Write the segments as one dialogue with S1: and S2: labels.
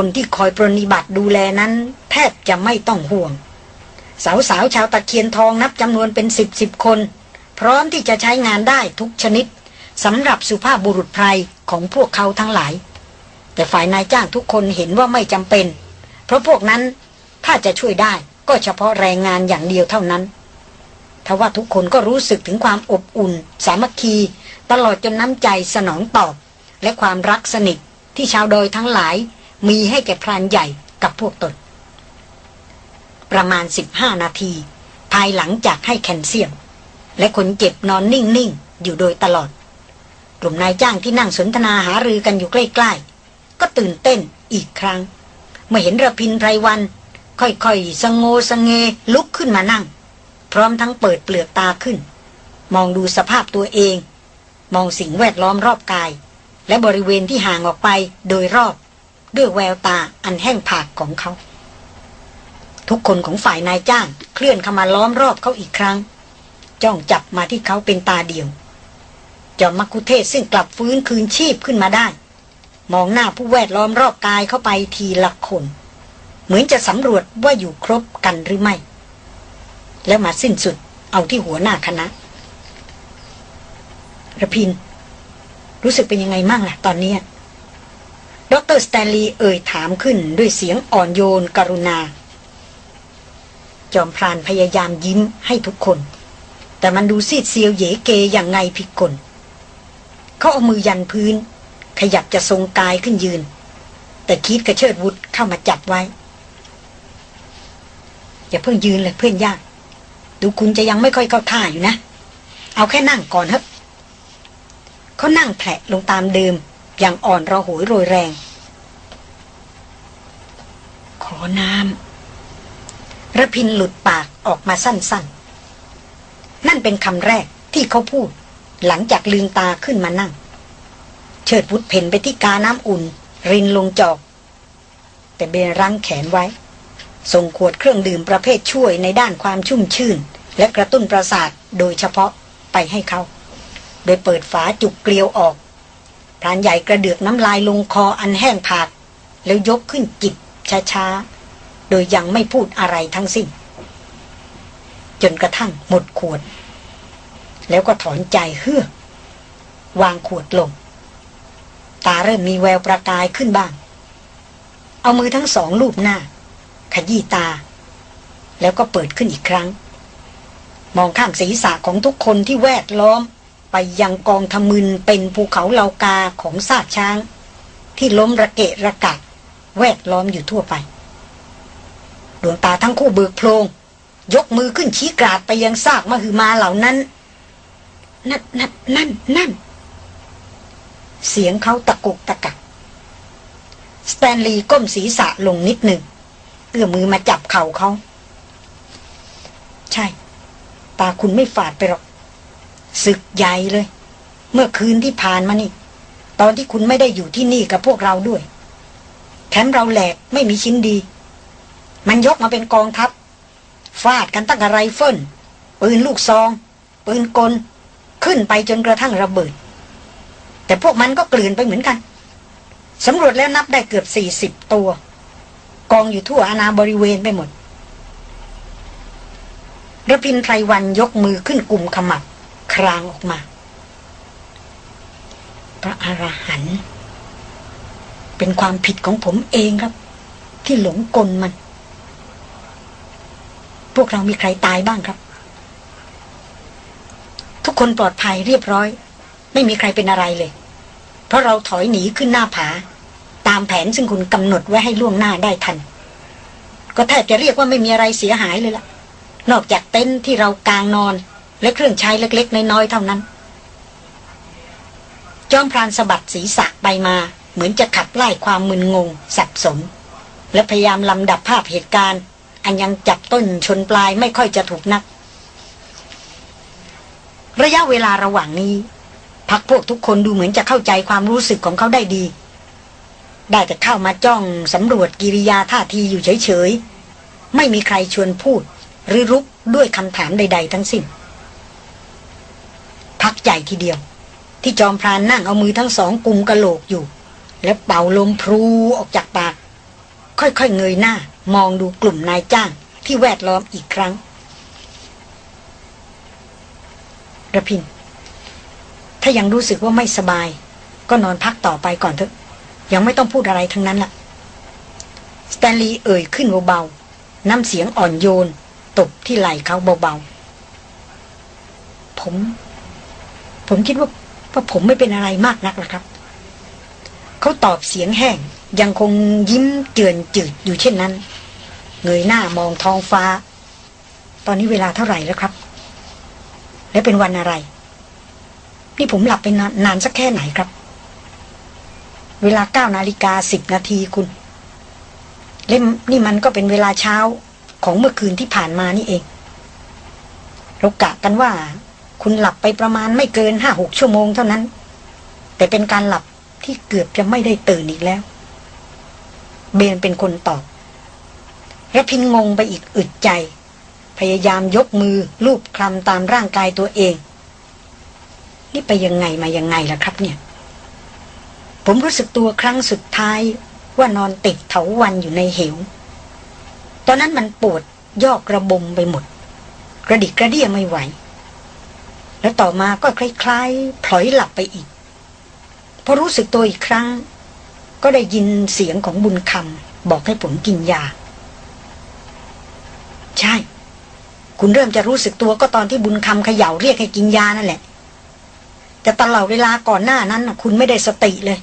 S1: คนที่คอยปรนิบัติดูแลนั้น แทบจะไม่ต้องห่วง สาวๆชาวตะเคียนทองนับจำนวนเป็นสิบสิบคน พร้อมที่จะใช้งานได้ทุกชนิดสำหรับสุภาพบุรุษไพรของพวกเขาทั้งหลาย แต่ฝ่ายนายจ้างทุกคนเห็นว่าไม่จำเป็น เพราะพวกนั้นถ้าจะช่วยได้ก็เฉพาะแรงงานอย่างเดียวเท่านั้นทว่าทุกคนก็รู้สึกถึงความอบอุ่น สามัคคี ตลอดจนน้ำใจสนองตอบ และความรักสนิทที่ชาวดอยทั้งหลาย มีให้แก่พรานใหญ่กับพวกตน ประมาณ 15 นาที ภายหลังจากให้แคลเซียม และคนเจ็บนอนนิ่ง ๆ อยู่โดยตลอด กลุ่มนายจ้างที่นั่งสนทนาหารือกันอยู่ใกล้ ๆ ก็ตื่นเต้นอีกครั้ง เมื่อเห็นระพินไพรวัน ค่อยๆสงโงสงเงลุกขึ้นมานั่ง พร้อมทั้งเปิดเปลือกตาขึ้น มองดูสภาพตัวเอง มองสิ่งแวดล้อมรอบกาย และบริเวณที่ห่างออกไปโดยรอบ ด้วยแววตาอันแห้งผากของเขา ทุกคนของฝ่ายนายจ้าง เคลื่อนเข้ามาล้อมรอบเขาอีกครั้ง จ้องจับมาที่เขาเป็นตาเดียว จอมมักคุเทศซึ่งกลับฟื้นคืนชีพขึ้นมาได้ มองหน้าผู้แวดล้อมรอบกายเข้าไปทีละคน เหมือนจะสำรวจว่าอยู่ครบกันหรือไม่ แล้วมาสิ้นสุดเอาที่หัวหน้าคณะรพินทร์ รู้สึกเป็นยังไงมั่งล่ะตอนนี้ ดรสแตนลีย์เอ่ยถามขึ้นด้วยเสียงอ่อนโยนกรุณา จอมพรานพยายามยิ้มให้ทุกคน แต่มันดูซีดเซียวเยเกอย่างไงผิดคนเขาเอามือยันพื้น ขยับจะทรงกายขึ้นยืน แต่คริสกับเชิดวุธเข้ามาจับไว้ อย่าเพิ่งยืนเลยเพื่อนยาก ดูคุณจะยังไม่ค่อยเข้าท่าอยู่นะ เอาแค่นั่งก่อนเถอะเขานั่งแผลลงตามเดิม อย่างอ่อนระหวยโรยแรง ขอน้ำระพินหลุดปากออกมาสั้นๆ นั่นเป็นคำแรกที่เขาพูด หลังจากลืมตาขึ้นมานั่ง เชิดวุฒเพ่นไปที่กาน้ำอุ่น รินลงจอก แต่เบนรั้งแขนไว้ ส่งขวดเครื่องดื่มประเภทช่วยในด้านความชุ่มชื่น และกระตุ้นประสาทโดยเฉพาะไปให้เขา โดยเปิดฝาจุกเกลียวออก พรานใหญ่กระเดือกน้ำลายลงคออันแห้งผากแล้วยกขึ้นจิบช้าๆ โดยยังไม่พูดอะไรทั้งสิ้น จนกระทั่งหมดขวด แล้วก็ถอนใจเฮือวางขวดลง ตาเริ่มมีแววประกายขึ้นบ้าง เอามือทั้งสองลูบหน้า ขยี้ตา แล้วก็เปิดขึ้นอีกครั้ง มองข้างศีรษะของทุกคนที่แวดล้อม ไปยังกองทมึนเป็นภูเขาเหลากาของซากช้าง ที่ล้มระเกะระกะแวดล้อมอยู่ทั่วไป ดวงตาทั้งคู่เบิกโพลงยกมือขึ้นชี้กราดไปยังซากมหึมาเหล่านั้น นั่นนั่นนั่นนั่น เสียงเขาตะกุกตะกักสแตนลีย์ก้มศีรษะลงนิดหนึ่ง เอื้อมือมาจับเข่าเขา ใช่ ตาคุณไม่ฝาดไปหรอก ศึกใหญ่เลย เมื่อคืนที่ผ่านมานี่ ตอนที่คุณไม่ได้อยู่ที่นี่กับพวกเราด้วย แคมเราแหลกไม่มีชิ้นดี มันยกมาเป็นกองทัพ ฟาดกันตั้งอะไรเฟิลปืนลูกซอง ปืนกล ขึ้นไปจนกระทั่งระเบิด แต่พวกมันก็เกลื่อนไปเหมือนกันสำรวจแล้วนับได้เกือบสี่สิบตัว กองอยู่ทั่วอาณาบริเวณไปหมดระพินไพรวันยกมือขึ้นกลุ่มขมับ รางออกมา พระอรหันต์เป็นความผิดของผมเองครับ ที่หลงกลมัน พวกเรามีใครตายบ้างครับ ทุกคนปลอดภัยเรียบร้อย ไม่มีใครเป็นอะไรเลย เพราะเราถอยหนีขึ้นหน้าผา ตามแผนซึ่งคุณกำหนดไว้ให้ล่วงหน้าได้ทัน ก็แทบจะเรียกว่าไม่มีอะไรเสียหายเลยละ่ะ นอกจากเต็นท์ที่เรากางนอน และเครื่องใช้เล็ก ๆ น้อย ๆ เท่านั้น จอมพรานสะบัดศีรษะไปมา เหมือนจะขับไล่ความมึนงง สับสน และพยายามลำดับภาพเหตุการณ์ อันยังจับต้นชนปลายไม่ค่อยจะถูกนัก ระยะเวลาระหว่างนี้พักพวกทุกคนดูเหมือนจะเข้าใจความรู้สึกของเขาได้ดี ได้แต่เข้ามาจ้องสำรวจกิริยาท่าทีอยู่เฉยๆ ไม่มีใครชวนพูด หรือรุกด้วยคำถามใด ๆ ทั้งสิ้น พักใหญ่ทีเดียว ที่จอมพรานนั่งเอามือทั้งสองกุมกระโหลกอยู่ แล้วเป่าลมพลูออกจากปาก ค่อยๆเงยหน้า มองดูกลุ่มนายจ้างที่แวดล้อมอีกครั้งระพิน ถ้ายังรู้สึกว่าไม่สบาย ก็นอนพักต่อไปก่อนเถอะ ยังไม่ต้องพูดอะไรทั้งนั้นละ่ะสแตนลีย์เอ่ยขึ้นเบาๆน้ำเสียงอ่อนโยน ตบที่ไหล่เขาเบาๆผม ผมคิดว่าว่าผมไม่เป็นอะไรมากนักละครับ เขาตอบเสียงแห้งยังคงยิ้มเจือนจืดอยู่เช่นนั้น เงยหน้ามองท้องฟ้า ตอนนี้เวลาเท่าไหร่แล้วครับ และเป็นวันอะไร นี่ผมหลับไปนานนานสักแค่ไหนครับ เวลาเก้านาฬิกาสิบนาทีคุณ เล่มนี่มันก็เป็นเวลาเช้าของเมื่อคืนที่ผ่านมานี่เองเรากะกันว่า คุณหลับไปประมาณไม่เกินห้าหกชั่วโมงเท่านั้น แต่เป็นการหลับที่เกือบจะไม่ได้ตื่นอีกแล้ว เบนเป็นคนตอบระพินงงไปอีกอึดใจ พยายามยกมือลูบคลำตามร่างกายตัวเอง นี่ไปยังไงมายังไงล่ะครับเนี่ย ผมรู้สึกตัวครั้งสุดท้ายว่านอนติดเถาวันอยู่ในเหว ตอนนั้นมันปวดยอกระบมไปหมด กระดิกกระเดียไม่ไหว แล้วต่อมาก็คล้ายๆพลอยหลับไปอีก พอรู้สึกตัวอีกครั้ง ก็ได้ยินเสียงของบุญคำบอกให้ผมกินยา ใช่ คุณเริ่มจะรู้สึกตัวก็ตอนที่บุญคำเขย่าเรียกให้กินยานั่นแหละแต่ตลอดเวลาก่อนหน้านั้นคุณไม่ได้สติเลย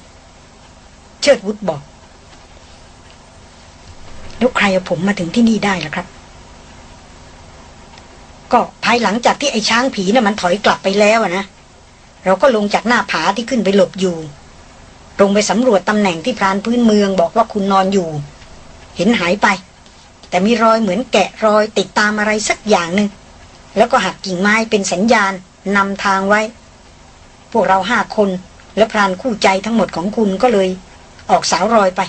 S1: เชิดวุฒบอกแล้วใครเอาผมมาถึงที่นี่ได้ล่ะครับ ก็ภายหลังจากที่ไอ้ช้างผีนะ่ะมันถอยกลับไปแล้วนะ เราก็ลงจากหน้าผาที่ขึ้นไปหลบอยู่ลงไปสำรวจตำแหน่งที่พรานพื้นเมืองบอกว่าคุณนอนอยู่ เห็นหายไป แต่มีรอยเหมือนแกะรอยติดตามอะไรสักอย่างหนึ่งแล้วก็หักกิ่งไม้เป็นสัญญาณนำทางไว้ พวกเราห้าคนและพรานคู่ใจทั้งหมดของคุณก็เลย ออกสาวรอยไป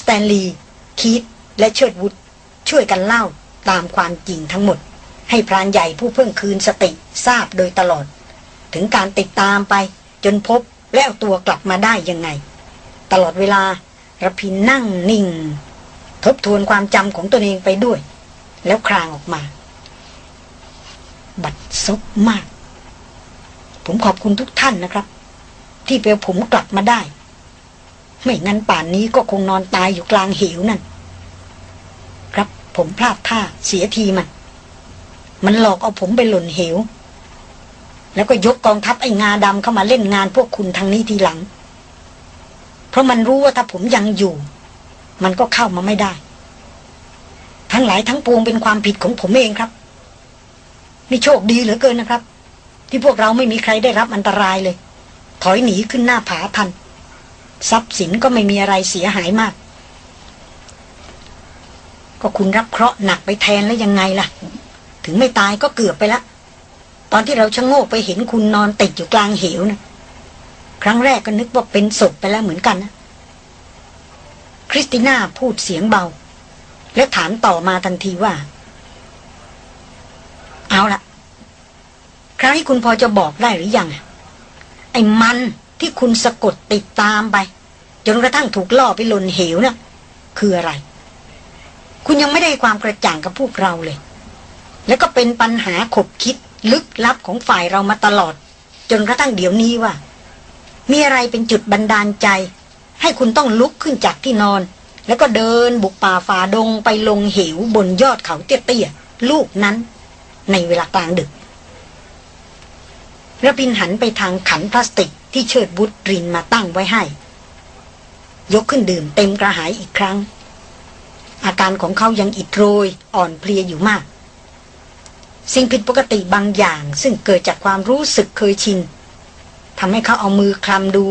S1: สแตนลีย์ คีตและเชิดวุฒช่วยกันเล่าตามความจริงทั้งหมด ให้พรานใหญ่ผู้เพิ่งคืนสติทราบโดยตลอด ถึงการติดตามไปจนพบและเอาตัวกลับมาได้ยังไง ตลอดเวลาระพินนั่งนิ่ง ทบทวนความจำของตัวเองไปด้วย แล้วครางออกมา บัดซบมาก ผมขอบคุณทุกท่านนะครับ ที่เปลผมกลับมาได้ ไม่งั้นป่านนี้ก็คงนอนตายอยู่กลางเหวนั่น ครับผมพลาดท่าเสียทีมัน มันหลอกเอาผมไปหล่นเหว แล้วก็ยกกองทัพไอ้งาดำเข้ามาเล่นงานพวกคุณทางนี้ทีหลัง เพราะมันรู้ว่าถ้าผมยังอยู่ มันก็เข้ามาไม่ได้ ทั้งหลายทั้งปวงเป็นความผิดของผมเองครับนี่โชคดีเหลือเกินนะครับ ที่พวกเราไม่มีใครได้รับอันตรายเลย ถอยหนีขึ้นหน้าผาทันทรัพย์สินก็ไม่มีอะไรเสียหายมาก ก็คุณรับเคราะห์หนักไปแทนแล้วยังไงล่ะ ถึงไม่ตายก็เกือบไปละตอนที่เราชะโงกไปเห็นคุณนอนติดอยู่กลางเหวนะครั้งแรกก็นึกว่าเป็นศพไปแล้วเหมือนกันนะคริสติน่าพูดเสียงเบา และถามต่อมาทันทีว่า เอาละคราวนี้คุณพอจะบอกได้หรือยัง ไอ้มันที่คุณสะกดติดตามไป จนกระทั่งถูกล่อไปหล่นเหวนะ่ะคืออะไร คุณยังไม่ได้ความกระจ่างกับพวกเราเลย แล้วก็เป็นปัญหาขบคิดลึกลับของฝ่ายเรามาตลอด จนกระทั่งเดี๋ยวนี้ว่า มีอะไรเป็นจุดบันดาลใจ ให้คุณต้องลุกขึ้นจากที่นอน แล้วก็เดินบุกป่าฝ่าดงไปลงเหวบนยอดเขาเตี้ยๆลูกนั้น ในเวลากลางดึกระพินหันไปทางขันพลาสติกที่เชิดบุตรินมาตั้งไว้ให้ ยกขึ้นดื่มเต็มกระหายอีกครั้ง อาการของเขายังอิดโรยอ่อนเพลียอยู่มาก สิ่งผิดปกติบางอย่าง ซึ่งเกิดจากความรู้สึกเคยชินทำให้เขาเอามือคลำดู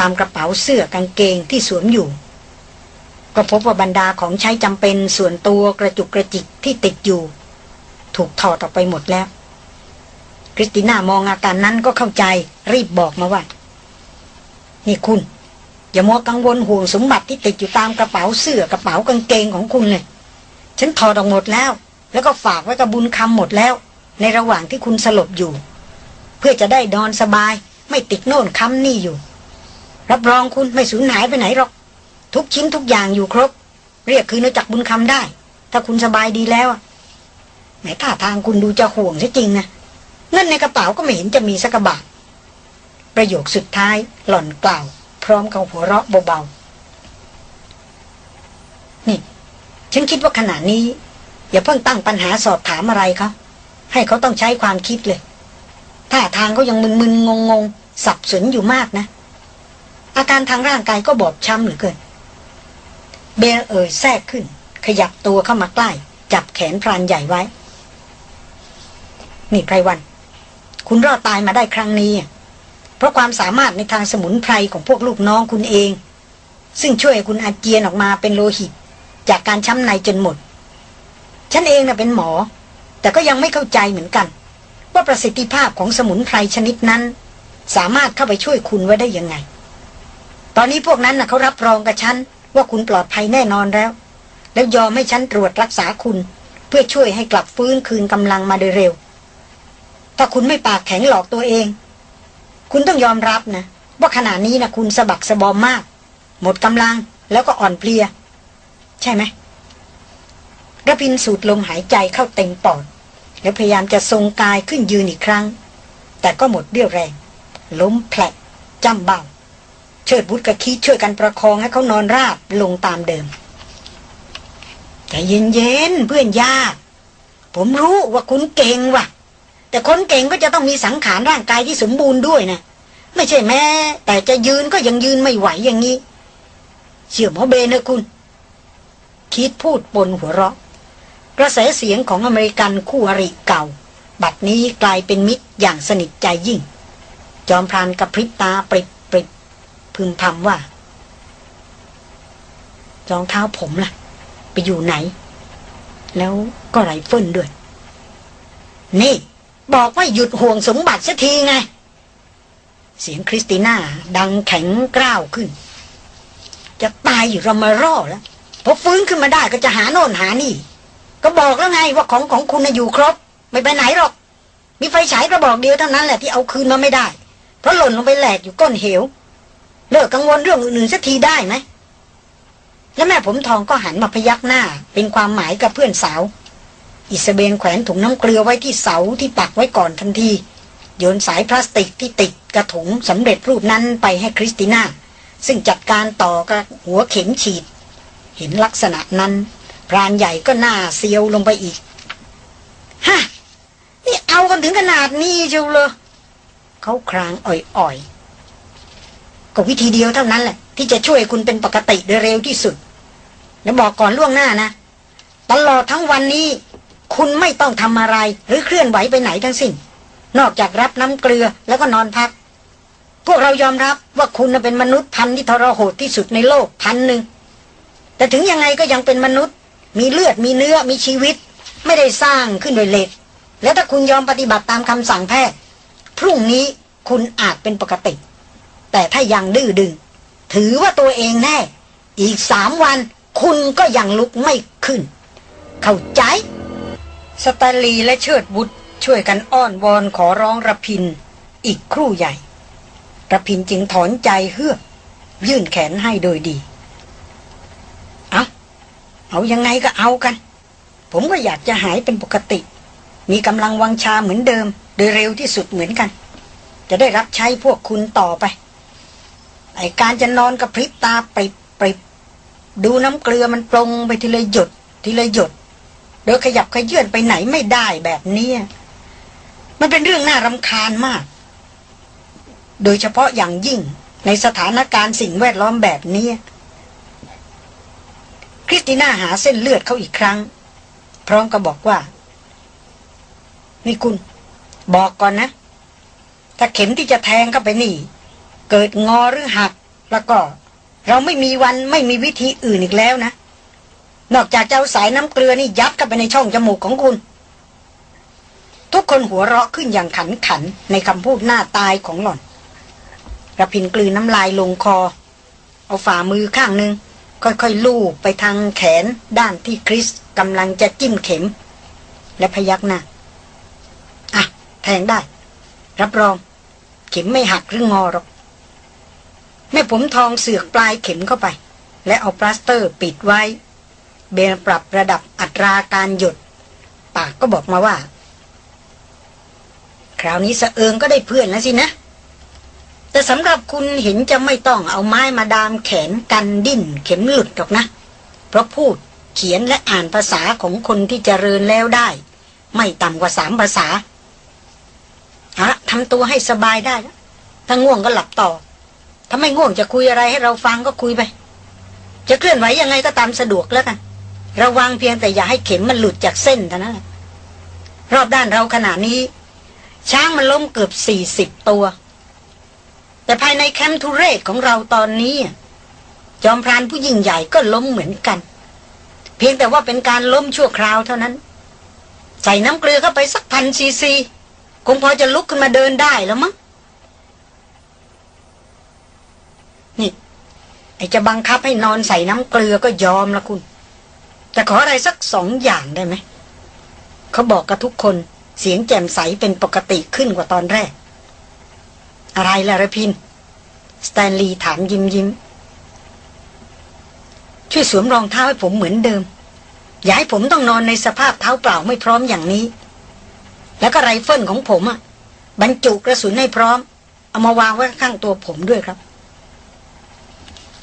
S1: ตามกระเป๋าเสื้อกางเกงที่สวมอยู่ ก็พบว่าบรรดาของใช้จำเป็นส่วนตัวกระจุกกระจิกที่ติดอยู่ ถูกถอดออกไปหมดแล้ว คริสติน่ามองอาการนั้นก็เข้าใจรีบบอกมาว่า นี่คุณ อย่ามัวกังวลห่วงสมบัติที่ติดอยู่ตามกระเป๋าเสื้อกระเป๋ากางเกงของคุณเลยฉันถอดออกหมดแล้ว แล้วก็ฝากไว้กับบุญคำหมดแล้ว ในระหว่างที่คุณสลบอยู่ เพื่อจะได้นอนสบาย ไม่ติดโน่นคำนี่อยู่ รับรองคุณไม่สูญหายไปไหนหรอก ทุกชิ้นทุกอย่างอยู่ครบ เรียกคืนจากบุญคำได้ ถ้าคุณสบายดีแล้วอะแม้ท่าทางคุณดูจะห่วงใช่จริงนะเงินในกระเป๋าก็ไม่เห็นจะมีสักบาทประโยคสุดท้ายหล่อนกล่าว พร้อมกับหัวเราะเบาๆนี่ ฉันคิดว่าขณะนี้ อย่าเพิ่งตั้งปัญหาสอบถามอะไรเขาให้เขาต้องใช้ความคิดเลยท่าทางเขายังมึนๆงงๆ สับสนอยู่มากนะ อาการทางร่างกายก็บอบช้ำเหลือเกิน เบลเอ่ยแทรกขึ้น ขยับตัวเข้ามาใกล้ จับแขนพรานใหญ่ไว้ นี่ไพรวัน คุณรอดตายมาได้ครั้งนี้ เพราะความสามารถในทางสมุนไพรของพวกลูกน้องคุณเอง ซึ่งช่วยคุณอาเจียนออกมาเป็นโลหิต จากการช้ำในจนหมด ฉันเองนะ่ะเป็นหมอ แต่ก็ยังไม่เข้าใจเหมือนกัน ว่าประสิทธิภาพของสมุนไพรชนิดนั้น สามารถเข้าไปช่วยคุณไว้ได้ยังไง ตอนนี้พวกนั้นนะเขารับรองกับฉันว่าคุณปลอดภัยแน่นอนแล้ว แล้วยอมให้ฉันตรวจรักษาคุณ เพื่อช่วยให้กลับฟื้นคืนกำลังมาโดยเร็ว ถ้าคุณไม่ปากแข็งหลอกตัวเอง คุณต้องยอมรับนะว่าขณะนี้นะคุณสะบักสะบอมมาก หมดกำลังแล้วก็อ่อนเพลีย ใช่ไหม ระพินสูดลมหายใจเข้าเต็มปอด แล้วพยายามจะทรงกายขึ้นยืนอีกครั้ง แต่ก็หมดเรี่ยวแรง ล้มแผลจำเบาเชิดบุตรกับคีช่วยกันประคองให้เขานอนราบลงตามเดิมใจเย็นๆเพื่อนยาก ผมรู้ว่าคุณเก่งว่ะ แต่คนเก่งก็จะต้องมีสังขารร่างกายที่สมบูรณ์ด้วยนะ ไม่ใช่แม้ แต่จะยืนก็ยังยืนไม่ไหวอย่างนี้ เชื่อหมอเบนนะคุณ คิดพูดปนหัวเราะ กระแสเสียงของอเมริกันคู่อริเก่า บัดนี้กลายเป็นมิตรอย่างสนิทใจยิ่ง จอมพรานกับพริบตาปริบปริบพึมพำว่ารองเท้าผมล่ะ ไปอยู่ไหน แล้วก็ไรเฟิลด้วย นี่ บอกว่าหยุดห่วงสมบัติสักทีไง เสียงคริสติน่าดังแข็งกร้าวขึ้น จะตายอยู่รามาร่อแล้วพอฟื้นขึ้นมาได้ก็จะหาโน่นหานี่ ก็บอกแล้วไงว่าของของคุณนะอยู่ครบ ไม่ไปไหนหรอก มีไฟฉายกระบอกเดียวเท่านั้นแหละที่เอาคืนมาไม่ได้ เพราะหล่นลงไปแหลกอยู่ก้นเหวเลิกกังวลเรื่องอื่นๆสักทีได้ไหมแล้วแม่ผมทองก็หันมาพยักหน้า เป็นความหมายกับเพื่อนสาว อิสเบนแขวนถุงน้ำเกลือไว้ที่เสาที่ปักไว้ก่อนทันทีโยนสายพลาสติกที่ติดกระถุงสำเร็จรูปนั้นไปให้คริสติน่าซึ่งจัดการต่อกับหัวเข็มฉีด เห็นลักษณะนั้น พรานใหญ่ก็หน้าเซียวลงไปอีกฮะนี่เอากันถึงขนาดนี้เชียวเลยเขาครางอ่อยๆ ก็วิธีเดียวเท่านั้นแหละ ที่จะช่วยคุณเป็นปกติโดยเร็วที่สุด แล้วบอกก่อนล่วงหน้านะ ตลอดทั้งวันนี้ คุณไม่ต้องทำอะไรหรือเคลื่อนไหวไปไหนทั้งสิ้น นอกจากรับน้ำเกลือแล้วก็นอนพัก พวกเรายอมรับว่าคุณเป็นมนุษย์พันธุ์ที่ทรหดที่สุดในโลกพันหนึ่งแต่ถึงยังไงก็ยังเป็นมนุษย์ มีเลือดมีเนื้อมีชีวิต ไม่ได้สร้างขึ้นโดยเหล็ก แล้วถ้าคุณยอมปฏิบัติตามคำสั่งแพทย์ พรุ่งนี้คุณอาจเป็นปกติ แต่ถ้ายังดื้อดึง ถือว่าตัวเองแน่ อีกสามวันคุณก็ยังลุกไม่ขึ้น เข้าใจ สตาลีและเชิดบุตรช่วยกันอ้อนวอนขอร้องระพิน อีกครู่ใหญ่ระพินจึงถอนใจเฮือก ยื่นแขนให้โดยดี เอายังไงก็เอากัน ผมก็อยากจะหายเป็นปกติ มีกำลังวังชาเหมือนเดิม โดยเร็วที่สุดเหมือนกัน จะได้รับใช้พวกคุณต่อไป ไอการจะนอนกับพริบตาปริบปริบดูน้ำเกลือมันปรงไปทีละหยดทีละหยดโดยขยับขยื่นไปไหนไม่ได้แบบนี้มันเป็นเรื่องน่ารำคาญมาก โดยเฉพาะอย่างยิ่งในสถานการณ์สิ่งแวดล้อมแบบนี้ คริสติน่าหาเส้นเลือดเขาอีกครั้ง พร้อมกับบอกว่า นี่คุณ บอกก่อนนะ ถ้าเข็มที่จะแทงเข้าไปนี่ เกิดงอหรือหัก แล้วก็ เราไม่มีวันไม่มีวิธีอื่นอีกแล้วนะ นอกจากจะเอาสายน้ำเกลือนี่ยัดเข้าไปในช่องจมูกของคุณ ทุกคนหัวเราะขึ้นอย่างขันขันในคำพูดหน้าตายของหล่อนระพินกลืนน้ำลายลงคอ เอาฝ่ามือข้างหนึ่ง ค่อยๆลูบไปทางแขนด้านที่คริสกำลังจะจิ้มเข็ม และพยักหน้าอะ แทงได้ รับรอง เข็มไม่หักหรืองอหรอก แม่ผมทองเสือกปลายเข็มเข้าไป และเอาปลาสเตอร์ปิดไว้ เบนปรับระดับอัตราการหยด ปากก็บอกมาว่า คราวนี้สะเอิงก็ได้เพื่อนแล้วสินะ แต่สำหรับคุณเห็นจะไม่ต้องเอาไม้มาดามแขนกันดิ้นเข็มหลุดหรอกนะ เพราะพูดเขียนและอ่านภาษาของคนที่เจริญแล้วได้ ไม่ต่ำกว่าสามภาษาเอาละทำตัวให้สบายได้แล้วถ้าง่วงก็หลับต่อ ถ้าไม่ง่วงจะคุยอะไรให้เราฟังก็คุยไป จะเคลื่อนไหวยังไงก็ตามสะดวกแล้วกัน ระวังเพียงแต่อย่าให้เข็มมันหลุดจากเส้นเท่านั้นแหละรอบด้านเราขณะนี้ ช้างมันล้มเกือบสี่สิบตัว แต่ภายในแคมป์ทุเรศของเราตอนนี้ จอมพรานผู้ยิ่งใหญ่ก็ล้มเหมือนกัน เพียงแต่ว่าเป็นการล้มชั่วคราวเท่านั้น ใส่น้ำเกลือเข้าไปสักพันซีซีคงพอจะลุกขึ้นมาเดินได้แล้วมั้งนี่ไอจะบังคับให้นอนใส่น้ำเกลือก็ยอมละคุณ แต่ขออะไรสักสองอย่างได้ไหม เขาบอกกับทุกคนเสียงแจ่มใสเป็นปกติขึ้นกว่าตอนแรก อะไรล่ะรพินทร์ สแตนลีย์ถามยิ้มยิ้ม ช่วยสวมรองเท้าให้ผมเหมือนเดิม อย่าให้ผมต้องนอนในสภาพเท้าเปล่าไม่พร้อมอย่างนี้ แล้วก็ไรเฟิลของผมอะ่ะบรรจุกระสุนให้พร้อม เอามาวางไว้ข้างตัวผมด้วยครับ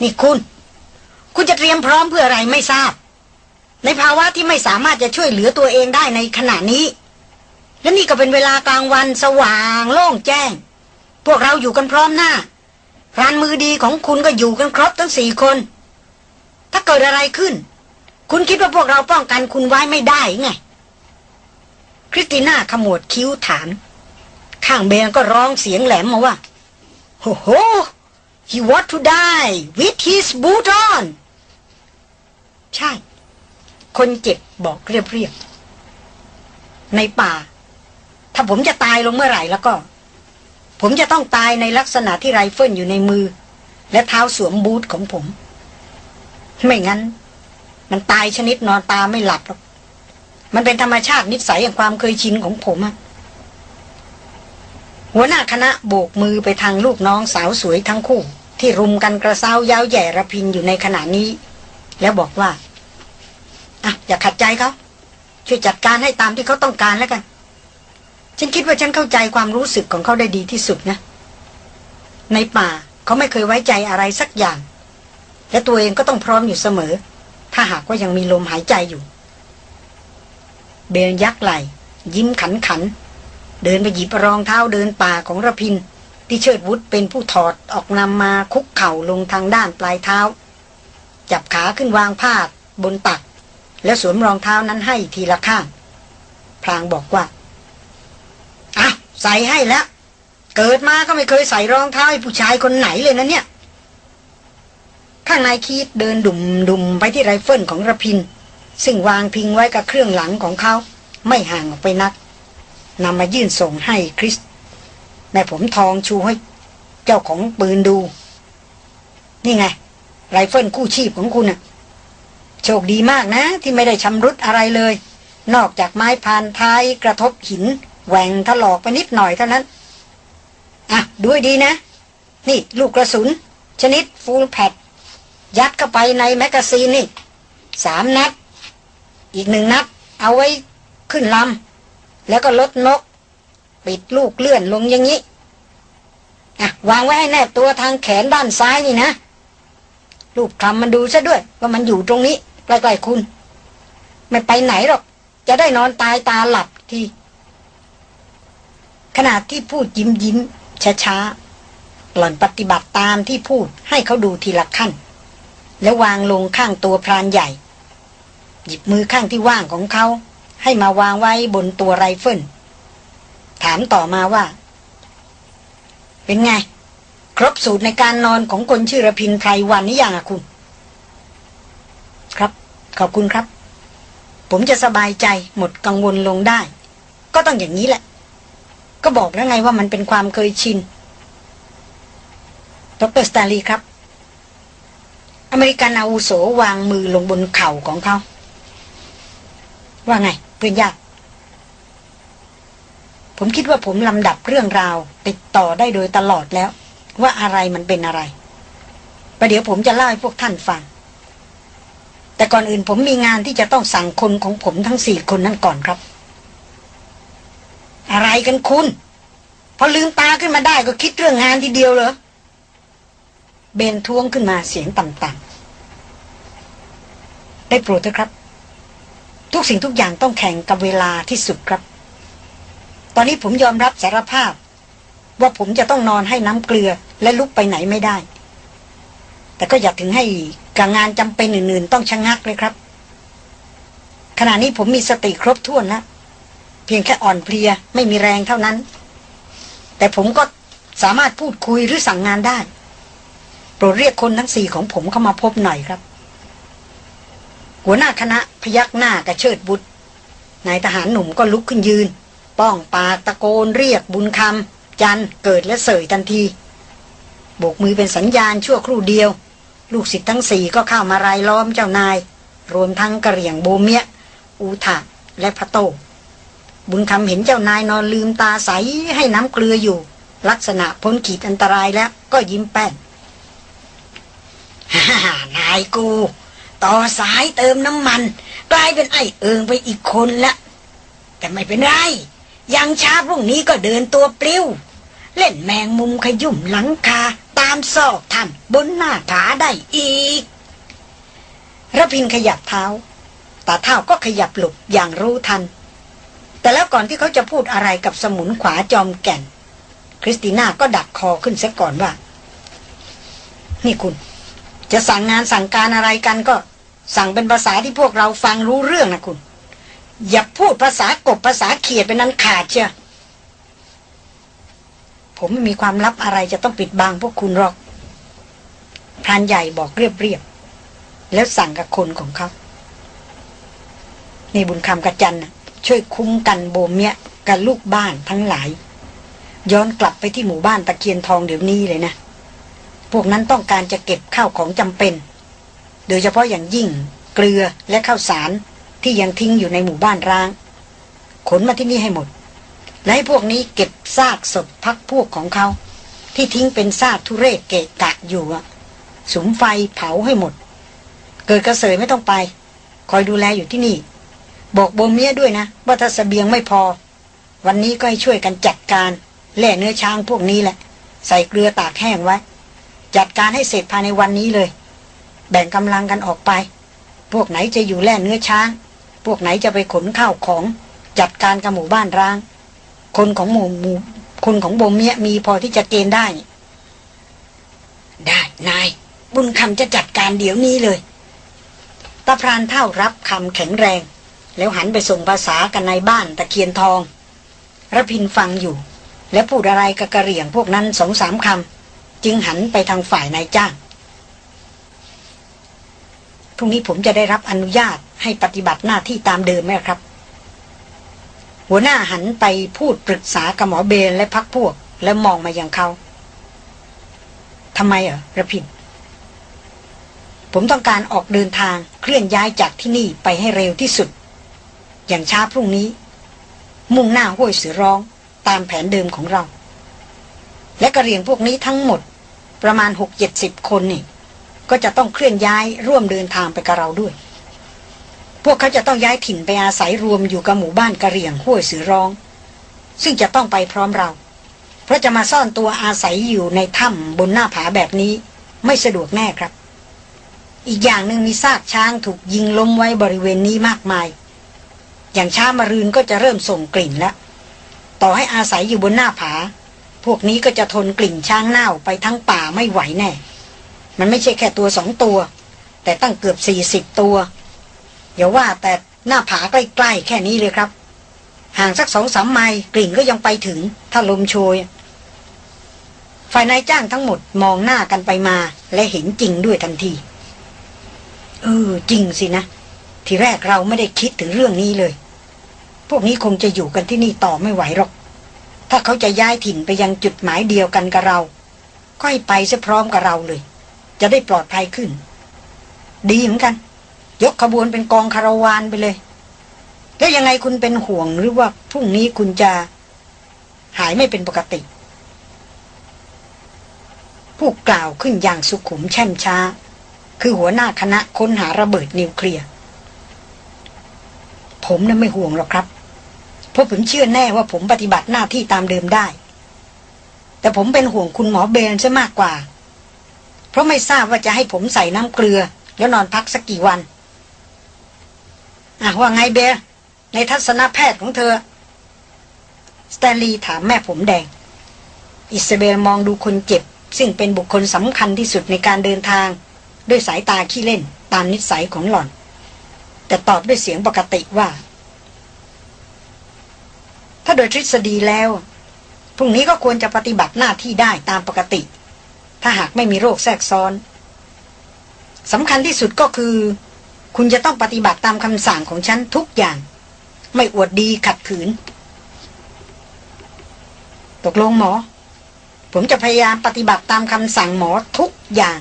S1: นี่คุณ คุณจะเตรียมพร้อมเพื่ออะไรไม่ทราบ ในภาวะที่ไม่สามารถจะช่วยเหลือตัวเองได้ในขณะนี้ และนี่ก็เป็นเวลากลางวันสว่าง โล่งแจ้ง พวกเราอยู่กันพร้อมหน้าพรานมือดีของคุณก็อยู่กันครบทั้งสี่คน ถ้าเกิดอะไรขึ้น คุณคิดว่าพวกเราป้องกันคุณไว้ไม่ได้ไง คริสติน่าขมวดคิ้วถาม ข้างเบนก็ร้องเสียงแหลมมาว่า โหโห he want to die with his boot on ใช่ คนเจ็บบอกเรียบๆในป่า ถ้าผมจะตายลงเมื่อไหร่แล้วก็ ผมจะต้องตายในลักษณะที่ไรเฟิลอยู่ในมือ และเท้าสวมบูทของผม ไม่งั้น มันตายชนิดนอนตาไม่หลับหรอกมันเป็นธรรมชาตินิสัยอย่างความเคยชินของผมอะหัวหน้าคณะโบกมือไปทางลูกน้องสาวสวยทั้งคู่ ที่รุมกันกระเซ้ายาวแย่ระพินอยู่ในขณะนี้ แล้วบอกว่า อะ อย่าขัดใจเขาช่วยจัดการให้ตามที่เขาต้องการแล้วกัน ฉันคิดว่าฉันเข้าใจความรู้สึกของเขาได้ดีที่สุดนะ ในป่าเขาไม่เคยไว้ใจอะไรสักอย่าง และตัวเองก็ต้องพร้อมอยู่เสมอ ถ้าหากว่ายังมีลมหายใจอยู่ เบลยักไหลยิ้มขันขัน เดินไปหยิบรองเท้าเดินป่าของระพิน ที่เชิดวุฒเป็นผู้ถอดออกนำมาคุกเข่าลงทางด้านปลายเท้า จับขาขึ้นวางผ้าบนตัก แล้วสวมรองเท้านั้นให้ทีละข้างพลางบอกว่า ใส่ให้แล้ว เกิดมาก็ไม่เคยใส่รองเท้าให้ผู้ชายคนไหนเลยนะเนี่ย ข้างนายคีดเดินดุมเดินไปที่ไรเฟิลของรพินทร์ ซึ่งวางพิงไว้กับเครื่องหลังของเขา ไม่ห่างออกไปนักนำมายื่นส่งให้คริส แม่ผมทองชูให้เจ้าของปืนดู นี่ไง ไรเฟิลคู่ชีพของคุณน่ะ โชคดีมากนะ ที่ไม่ได้ชำรุดอะไรเลย นอกจากไม้พานท้ายกระทบหิน แหว่งถลอกไปนิดหน่อยเท่านั้น อะด้วยดีนะ นี่ลูกกระสุน ชนิดฟูลแพดยัดเข้าไปในแมกกาซีนนี่สามนัด อีกหนึ่งนัด เอาไว้ขึ้นลำแล้วก็ลดนก ปิดลูกเลื่อนลงอย่างนี้ อะ วางไว้ให้แนบตัวทางแขนด้านซ้ายนี่นะรูปคลำมันดูซะด้วย ว่ามันอยู่ตรงนี้ใกล้ๆคุณ ไม่ไปไหนหรอก จะได้นอนตายตาหลับที ขณะที่พูดยิ้มยิ้มช้าๆหล่อนปฏิบัติตามที่พูดให้เขาดูทีละขั้น แล้ววางลงข้างตัวพรานใหญ่ หยิบมือข้างที่ว่างของเขา ให้มาวางไว้บนตัวไรเฟิลถามต่อมาว่า เป็นไง ครบสูตรในการนอนของคนชื่อระพินไพรวันนี้ยังอะคุณ ครับ ขอบคุณครับ ผมจะสบายใจหมดกังวลลงได้ ก็ต้องอย่างนี้แหละ ก็บอกแล้วไงว่ามันเป็นความเคยชินดรสตาลีครับ อเมริกันอาวุโสวางมือลงบนเข่าของเขา ว่าไงเพื่อนยาก ผมคิดว่าผมลำดับเรื่องราว ติดต่อได้โดยตลอดแล้ว ว่าอะไรมันเป็นอะไรประเดี๋ยวผมจะเล่าให้พวกท่านฟัง แต่ก่อนอื่นผมมีงานที่จะต้องสั่งคนของผมทั้งสี่คนนั่นก่อนครับ อะไรกันคุณ พอลืมตาขึ้นมาได้ก็คิดเรื่องงานทีเดียวเหรอ เบนท้วงขึ้นมาเสียงต่ำๆ ได้โปรดเถอะครับ ทุกสิ่งทุกอย่างต้องแข่งกับเวลาที่สุดครับ ตอนนี้ผมยอมรับสารภาพ ว่าผมจะต้องนอนให้น้ำเกลือและลุกไปไหนไม่ได้ แต่ก็อย่าถึงให้กับงานจำเป็นอื่นๆ ต้องชะงงักเลยครับ ขณะนี้ผมมีสติครบถ้วนแล้ว เพียงแค่อ่อนเพลียไม่มีแรงเท่านั้น แต่ผมก็สามารถพูดคุยหรือสั่งงานได้ โปรดเรียกคนทั้งสี่ของผมเข้ามาพบหน่อยครับ หัวหน้าคณะพยักหน้ากระเชิดบุตรนายทหารหนุ่มก็ลุกขึ้นยืน ป้องปากตะโกนเรียกบุญคำจันเกิดและเสยทันทีโบกมือเป็นสัญญาณชั่วครู่เดียว ลูกศิษย์ทั้งสี่ก็เข้ามารายล้อมเจ้านาย รวมทั้งกระเหรี่ยงโบเมีย อูถาและพระโต บุญคำเห็นเจ้านายนอนลืมตาใสให้น้ำเกลืออยู่ ลักษณะพ้นขีดอันตรายแล้วก็ยิ้มแป้นฮ่านายกู ต่อสายเติมน้ำมัน กลายเป็นไอเอิงไปอีกคนละ แต่ไม่เป็นไร ยังช้าพรุ่งนี้ก็เดินตัวปลิว เล่นแมงมุมขยุ่มหลังคา ตามซอกถ้ำบนหน้าผาได้อีกระพินขยับเท้าตาเท้าก็ขยับหลบอย่างรู้ทัน แต่แล้วก่อนที่เขาจะพูดอะไรกับสมุนขวาจอมแก่น คริสติน่าก็ดักคอขึ้นซะก่อนว่า นี่คุณ จะสั่งงานสั่งการอะไรกันก็ สั่งเป็นภาษาที่พวกเราฟังรู้เรื่องนะคุณ อย่าพูดภาษากบภาษาเขียดเป็นนั้นขาดเชียผมไม่มีความลับอะไรจะต้องปิดบังพวกคุณหรอกพรานใหญ่บอกเรียบๆแล้วสั่งกับคนของเขานี่บุญคำกระจันนะ ช่วยคุ้มกันโบมเมียกับลูกบ้านทั้งหลาย ย้อนกลับไปที่หมู่บ้านตะเคียนทองเดี๋ยวนี้เลยนะ พวกนั้นต้องการจะเก็บข้าวของจำเป็น โดยเฉพาะอย่างยิ่ง เกลือและข้าวสารที่ยังทิ้งอยู่ในหมู่บ้านร้าง ขนมาที่นี่ให้หมด และให้พวกนี้เก็บซากศพพักพวกของเขา ที่ทิ้งเป็นซากทุเรศเกะกะอยู่อะสุมไฟเผาให้หมด เกิดกระเสยไม่ต้องไป คอยดูแลอยู่ที่นี่ บอกโบเมียด้วยนะ ว่าถ้าสเสบียงไม่พอ วันนี้ก็ให้ช่วยกันจัดการแล่เนื้อช้างพวกนี้แหละ ใส่เกลือตากแห้งไว้ จัดการให้เสร็จภายในวันนี้เลย แบ่งกำลังกันออกไป พวกไหนจะอยู่แล่เนื้อช้าง พวกไหนจะไปขนข้าวของ จัดการกับหมู่บ้านร้าง คนของหมู่หมู่คนของโบเมียมีพอที่จะเกณฑ์ได้ ได้นาย บุญคำจะจัดการเดี๋ยวนี้เลยตาพรานเท่ารับคำแข็งแรง แล้วหันไปส่งภาษากันในบ้านตะเคียนทองระพินฟังอยู่ แล้วพูดอะไรกับกระเหรี่ยงพวกนั้นสองสามคำจึงหันไปทางฝ่ายนายจ้างพรุ่งนี้ผมจะได้รับอนุญาตให้ปฏิบัติหน้าที่ตามเดิมไหมครับ หัวหน้าหันไปพูดปรึกษากับหมอเบนและพักพวก แล้วมองมาอย่างเขาทำไมเหรอระพินผมต้องการออกเดินทางเคลื่อนย้ายจากที่นี่ไปให้เร็วที่สุด อย่างช้าพรุ่งนี้ มุ่งหน้าห้วยเสือร้องตามแผนเดิมของเรา และกระเรียงพวกนี้ทั้งหมด ประมาณหกเจ็ดสิบคนนี่ ก็จะต้องเคลื่อนย้ายร่วมเดินทางไปกับเราด้วย พวกเขาจะต้องย้ายถิ่นไปอาศัยรวมอยู่กับหมู่บ้านกะเรียงห้วยสือร้อง ซึ่งจะต้องไปพร้อมเรา เพราะจะมาซ่อนตัวอาศัยอยู่ในถ้ำบนหน้าผาแบบนี้ ไม่สะดวกแน่ครับ อีกอย่างหนึ่งมีซากช้างถูกยิงล้มไว้บริเวณนี้มากมาย อย่างช้ามารืนก็จะเริ่มส่งกลิ่นแล้วต่อให้อาศัยอยู่บนหน้าผา พวกนี้ก็จะทนกลิ่นช้างเน่าไปทั้งป่าไม่ไหวแน่ มันไม่ใช่แค่ตัวสองตัว แต่ตั้งเกือบสี่สิบตัวอย่าว่าแต่หน้าผาใกล้ๆแค่นี้เลยครับ ห่างสักสองสามไมล์กลิ่นก็ยังไปถึง ถ้าลมโชย ฝ่ายนายจ้างทั้งหมดมองหน้ากันไปมาและเห็นจริงด้วยทันที เออ จริงสินะ ทีแรกเราไม่ได้คิดถึงเรื่องนี้เลย พวกนี้คงจะอยู่กันที่นี่ต่อไม่ไหวหรอก ถ้าเขาจะย้ายถิ่นไปยังจุดหมายเดียวกันกับเรา ก็ให้ไปซะพร้อมกับเราเลย จะได้ปลอดภัยขึ้น ดีเหมือนกัน ยกขบวนเป็นกองคาราวานไปเลย แล้วยังไงคุณเป็นห่วงหรือว่าพรุ่งนี้คุณจะหายไม่เป็นปกติ ผู้กล่าวขึ้นอย่างสุขุมแช่มช้า คือหัวหน้าคณะค้นหาระเบิดนิวเคลียร์ผมน่ะไม่ห่วงหรอกครับ เพราะผมเชื่อแน่ว่าผมปฏิบัติหน้าที่ตามเดิมได้ แต่ผมเป็นห่วงคุณหมอเบนซะมากกว่า เพราะไม่ทราบว่าจะให้ผมใส่น้ำเกลือ แล้วนอนพักสักกี่วันอะว่าไงเบลในทัศนะแพทย์ของเธอ สแตนลีย์ถามแม่ผมแดง อิสเบลมองดูคนเจ็บ ซึ่งเป็นบุคคลสำคัญที่สุดในการเดินทาง ด้วยสายตาขี้เล่น ตามนิสัยของหล่อน แต่ตอบด้วยเสียงปกติว่า ถ้าโดยทฤษฎีแล้ว พรุ่งนี้ก็ควรจะปฏิบัติหน้าที่ได้ตามปกติ ถ้าหากไม่มีโรคแทรกซ้อนสำคัญที่สุดก็คือ คุณจะต้องปฏิบัติตามคำสั่งของฉันทุกอย่าง ไม่อวดดีขัดขืน ตกลงหมอ ผมจะพยายามปฏิบัติตามคำสั่งหมอทุกอย่าง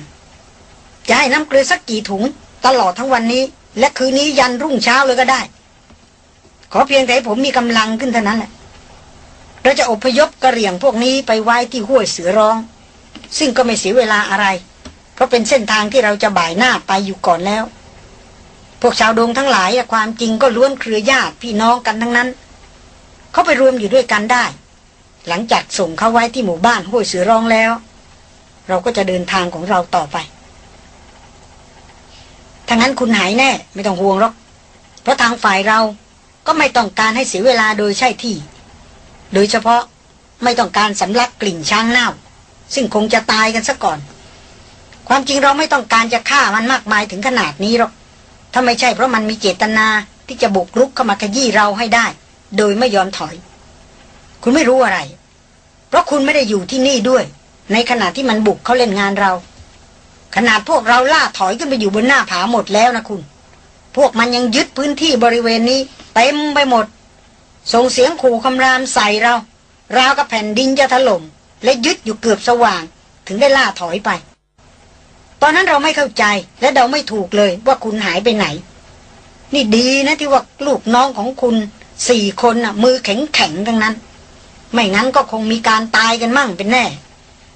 S1: จะให้น้ำเกลือสักกี่ถุง ตลอดทั้งวันนี้ และคืนนี้ยันรุ่งเช้าเลยก็ได้ ขอเพียงแต่ผมมีกำลังขึ้นเท่านั้นแหละ เราจะอพยพกระเหรี่ยงพวกนี้ไปไว้ที่ห้วยเสือร้อง ซึ่งก็ไม่เสียเวลาอะไร เพราะเป็นเส้นทางที่เราจะบ่ายหน้าไปอยู่ก่อนแล้ว พวกชาวดงทั้งหลายความจริงก็ล้วนเครือญาติพี่น้องกันทั้งนั้น เขาไปรวมอยู่ด้วยกันได้ หลังจากส่งเขาไว้ที่หมู่บ้านห้วยเสือร้องแล้ว เราก็จะเดินทางของเราต่อไปถ้างั้นคุณหายแน่ ไม่ต้องห่วงหรอก เพราะทางฝ่ายเราก็ไม่ต้องการให้เสียเวลาโดยใช่ที่ โดยเฉพาะไม่ต้องการสำลักกลิ่นช้างเน่า ซึ่งคงจะตายกันซะก่อน ความจริงเราไม่ต้องการจะฆ่ามันมากมายถึงขนาดนี้หรอกถ้าไม่ใช่เพราะมันมีเจตนาที่จะบุกรุกเข้ามาขยี้เราให้ได้ โดยไม่ยอมถอย คุณไม่รู้อะไร เพราะคุณไม่ได้อยู่ที่นี่ด้วย ในขณะที่มันบุกเขาเล่นงานเรา ขนาดพวกเราล่าถอยขึ้นไปอยู่บนหน้าผาหมดแล้วนะคุณ พวกมันยังยึดพื้นที่บริเวณนี้เต็มไปหมด ส่งเสียงขู่คำรามใส่เรา ราวกับแผ่นดินจะถล่ม และยึดอยู่เกือบสว่าง ถึงได้ล่าถอยไป ตอนนั้นเราไม่เข้าใจและเดาไม่ถูกเลยว่าคุณหายไปไหน นี่ดีนะที่ว่าลูกน้องของคุณสี่คนน่ะ มือแข็งแข็งทั้งนั้น ไม่งั้นก็คงมีการตายกันมั่งเป็นแน่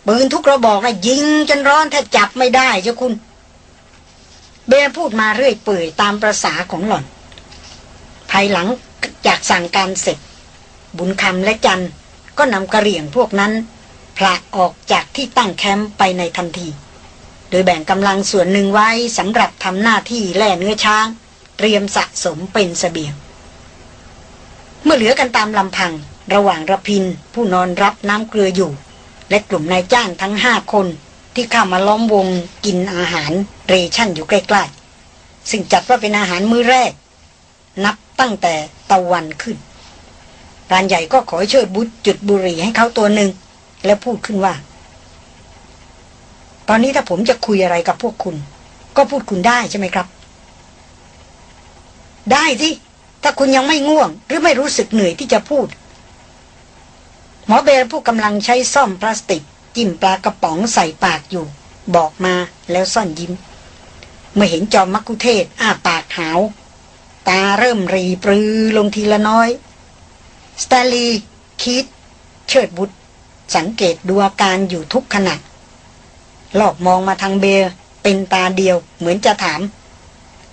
S1: ปืนทุกระบอกนะยิงจนร้อนแทบจับไม่ได้เจ้าคุณ เบรพูดมาเรื่อยเปื่อยตามประษาของหล่อน ภายหลัง จากสั่งการเสร็จ บุญคำและจันก็นำกระเหรี่ยงพวกนั้นผละออกจากที่ตั้งแคมป์ไปในทันที โดยแบ่งกำลังส่วนหนึ่งไว้สำหรับทำหน้าที่แล่เนื้อช้าง เตรียมสะสมเป็นสเสบียง เมื่อเหลือกันตามลำพัง ระหว่างระพินผู้นอนรับน้ำเกลืออยู่ และกลุ่มนายจ้างทั้งห้าคนที่เข้ามาล้อมวงกินอาหารเรชั่นอยู่ใกล้ๆ ซึ่งจัดว่าเป็นอาหารมื้อแรก นับ ตั้งแต่ตะวันขึ้นรานใหญ่ก็ขอเชิดบุตรจุดบุหรี่ให้เขาตัวหนึ่ง แล้วพูดขึ้นว่า ตอนนี้ถ้าผมจะคุยอะไรกับพวกคุณ ก็พูดคุณได้ใช่ไหมครับ ได้สิถ้าคุณยังไม่ง่วง หรือไม่รู้สึกเหนื่อยที่จะพูด หมอเบลผู้กำลังใช้ซ่อมพลาสติก จิ้มปลากระป๋องใส่ปากอยู่ บอกมาแล้วซ่อนยิ้ม เมื่อเห็นจอมมักคุเทศ อ้าปากหาว ตาเริ่มรีปรือลงทีละน้อย สตาลี คิด เชิดบุตร สังเกตดูอาการอยู่ทุกขณะหลอกมองมาทางเบลเป็นตาเดียวเหมือนจะถาม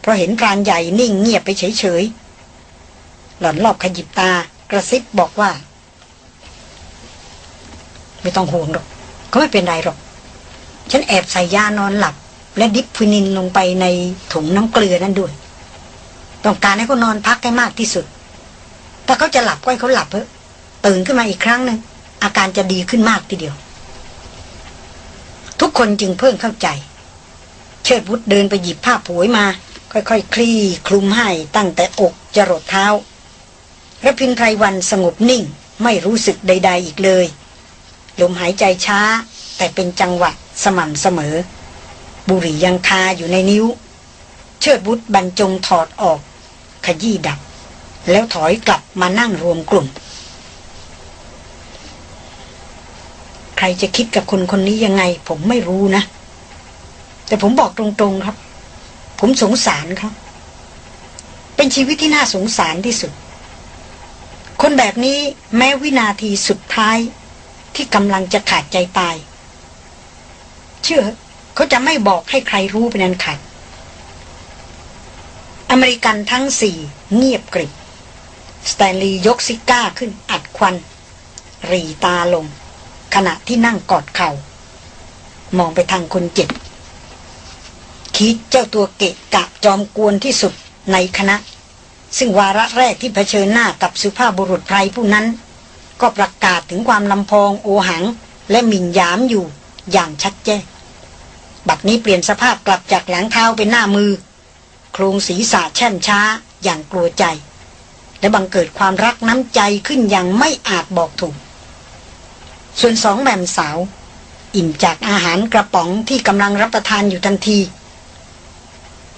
S1: เพราะเห็นพรานใหญ่นิ่งเงียบไปเฉยๆ หล่อนรอบขยิบตากระซิบบอกว่า ไม่ต้องห่วงหรอก ก็ไม่เป็นไรหรอก ฉันแอบใส่ยานอนหลับ และดิบพินินลงไปในถุงน้ำเกลือนั่นด้วย ต้องการให้เขานอนพักให้มากที่สุด ถ้าเขาจะหลับก็ให้เขาหลับเถอะตื่นขึ้นมาอีกครั้งหนึ่งอาการจะดีขึ้นมากทีเดียว ทุกคนจึงเพิ่งเข้าใจ เชิดวุฒเดินไปหยิบผ้าผวยมา ค่อยๆคคลี่คลุมให้ตั้งแต่อกจรดเท้าระพินไพรวันสงบนิ่งไม่รู้สึกใด ๆ อีกเลย ลมหายใจช้า แต่เป็นจังหวะสม่ำเสมอ บุหรี่ยังคาอยู่ในนิ้ว เชิดบุตรบรรจงถอดออก ขยี้ดับ แล้วถอยกลับมานั่งรวมกลุ่ม ใครจะคิดกับคนคนนี้ยังไง ผมไม่รู้นะ แต่ผมบอกตรงๆครับ ผมสงสารครับเป็นชีวิตที่น่าสงสารที่สุด คนแบบนี้แม้วินาทีสุดท้ายที่กำลังจะขาดใจตาย เชื่อ เขาจะไม่บอกให้ใครรู้เป็นอันขาด อเมริกันทั้งสี่เงียบกริบสแตนลีย์ยกซิก้าขึ้นอัดควัน รีตาลง ขณะที่นั่งกอดเขา่า มองไปทางคนเจ็บคิดเจ้าตัวเกะกะจอมกวนที่สุดในคณะ ซึ่งวาระแรกที่เผชิญหน้ากับสุภาพบุรุษไพรผู้นั้น ก็ประกาศถึงความลำพองโอหัง และหมิ่นยามอยู่อย่างชัดแจ้งบัดนี้เปลี่ยนสภาพกลับจากหลังเท้าเป็นหน้ามือ โครงศีรษะแช่มช้าอย่างกลัวใจ และบังเกิดความรักน้ำใจขึ้นอย่างไม่อาจบอกถูก ส่วนสองแม่มสาว อิ่มจากอาหารกระป๋องที่กำลังรับประทานอยู่ทันที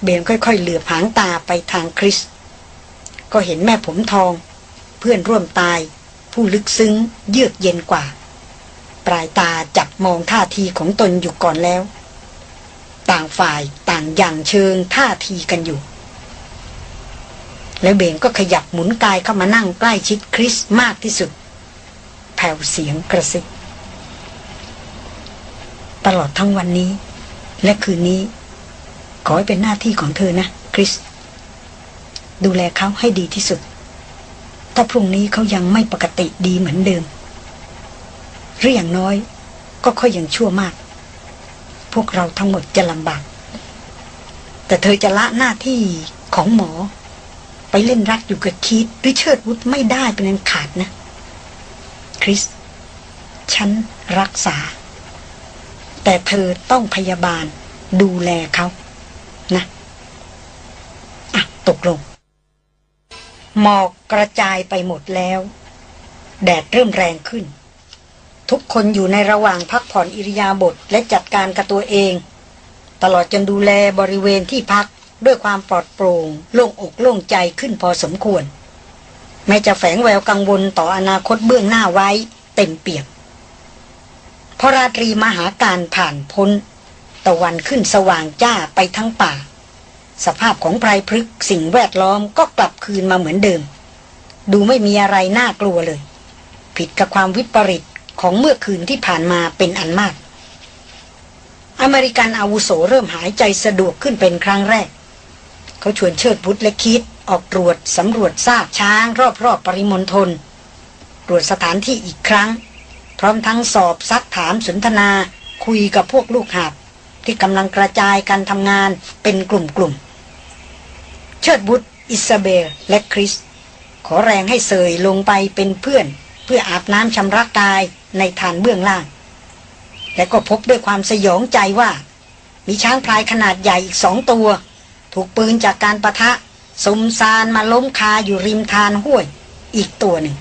S1: เบนค่อยๆ เหลือผางตาไปทางคริส ก็เห็นแม่ผมทอง เพื่อนร่วมตาย ผู้ลึกซึ้งเยือกเย็นกว่า ปลายตาจับมองท่าทีของตนอยู่ก่อนแล้ว ต่างฝ่ายต่างอย่างเชิงท่าทีกันอยู่ แล้วเบนก็ขยับหมุนกายเข้ามานั่งใกล้ชิดคริสมากที่สุด แผ่วเสียงกระซิบตลอดทั้งวันนี้ และคืนนี้ ขอให้เป็นหน้าที่ของเธอนะ คริส ดูแลเขาให้ดีที่สุด ถ้าพรุ่งนี้เขายังไม่ปกติดีเหมือนเดิมหรืออย่างน้อย ก็ค่อยยังชั่วมาก พวกเราทั้งหมดจะลำบาก แต่เธอจะละหน้าที่ของหมอ ไปเล่นรักอยู่กับคีดหรือเชิดวุฒไม่ได้เป็นอันขาดนะ คริส ฉันรักษา แต่เธอต้องพยาบาลดูแลเขา นะอะตกลง หมอกกระจายไปหมดแล้ว แดดเริ่มแรงขึ้น ทุกคนอยู่ในระหว่างพักผ่อนอิริยาบถและจัดการกับตัวเอง ตลอดจนดูแลบริเวณที่พักด้วยความปลอดโปร่งโล่งอกโล่งใจขึ้นพอสมควร แม้จะแฝงแววกังวลต่ออนาคตเบื้องหน้าไว้เต็มเปี่ยมพอราตรีมหาการผ่านพ้น ตะวันขึ้นสว่างจ้าไปทั้งป่า สภาพของไพรพฤกสิ่งแวดล้อมก็กลับคืนมาเหมือนเดิม ดูไม่มีอะไรน่ากลัวเลย ผิดกับความวิปริต ของเมื่อคืนที่ผ่านมาเป็นอันมาก อเมริกันอาวุโสเริ่มหายใจสะดวกขึ้นเป็นครั้งแรก เขาชวนเชิดบุตรและคิดออกตรวจสำรวจซากช้างรอบๆปริมณฑลตรวจสถานที่อีกครั้ง พร้อมทั้งสอบซักถามสนทนาคุยกับพวกลูกหาบที่กำลังกระจายการทำงานเป็นกลุ่มๆ เชิดบุตร อิซาเบลและคริส ขอแรงให้เสยลงไปเป็นเพื่อน เพื่ออาบน้ำชำระกาย ในฐานเบื้องล่าง และก็พบด้วยความสยองใจว่า มีช้างพลายขนาดใหญ่อีกสองตัว ถูกปืนจากการประทะสมซานมาล้มคาอยู่ริมทานห้วยอีกตัวหนึ่ง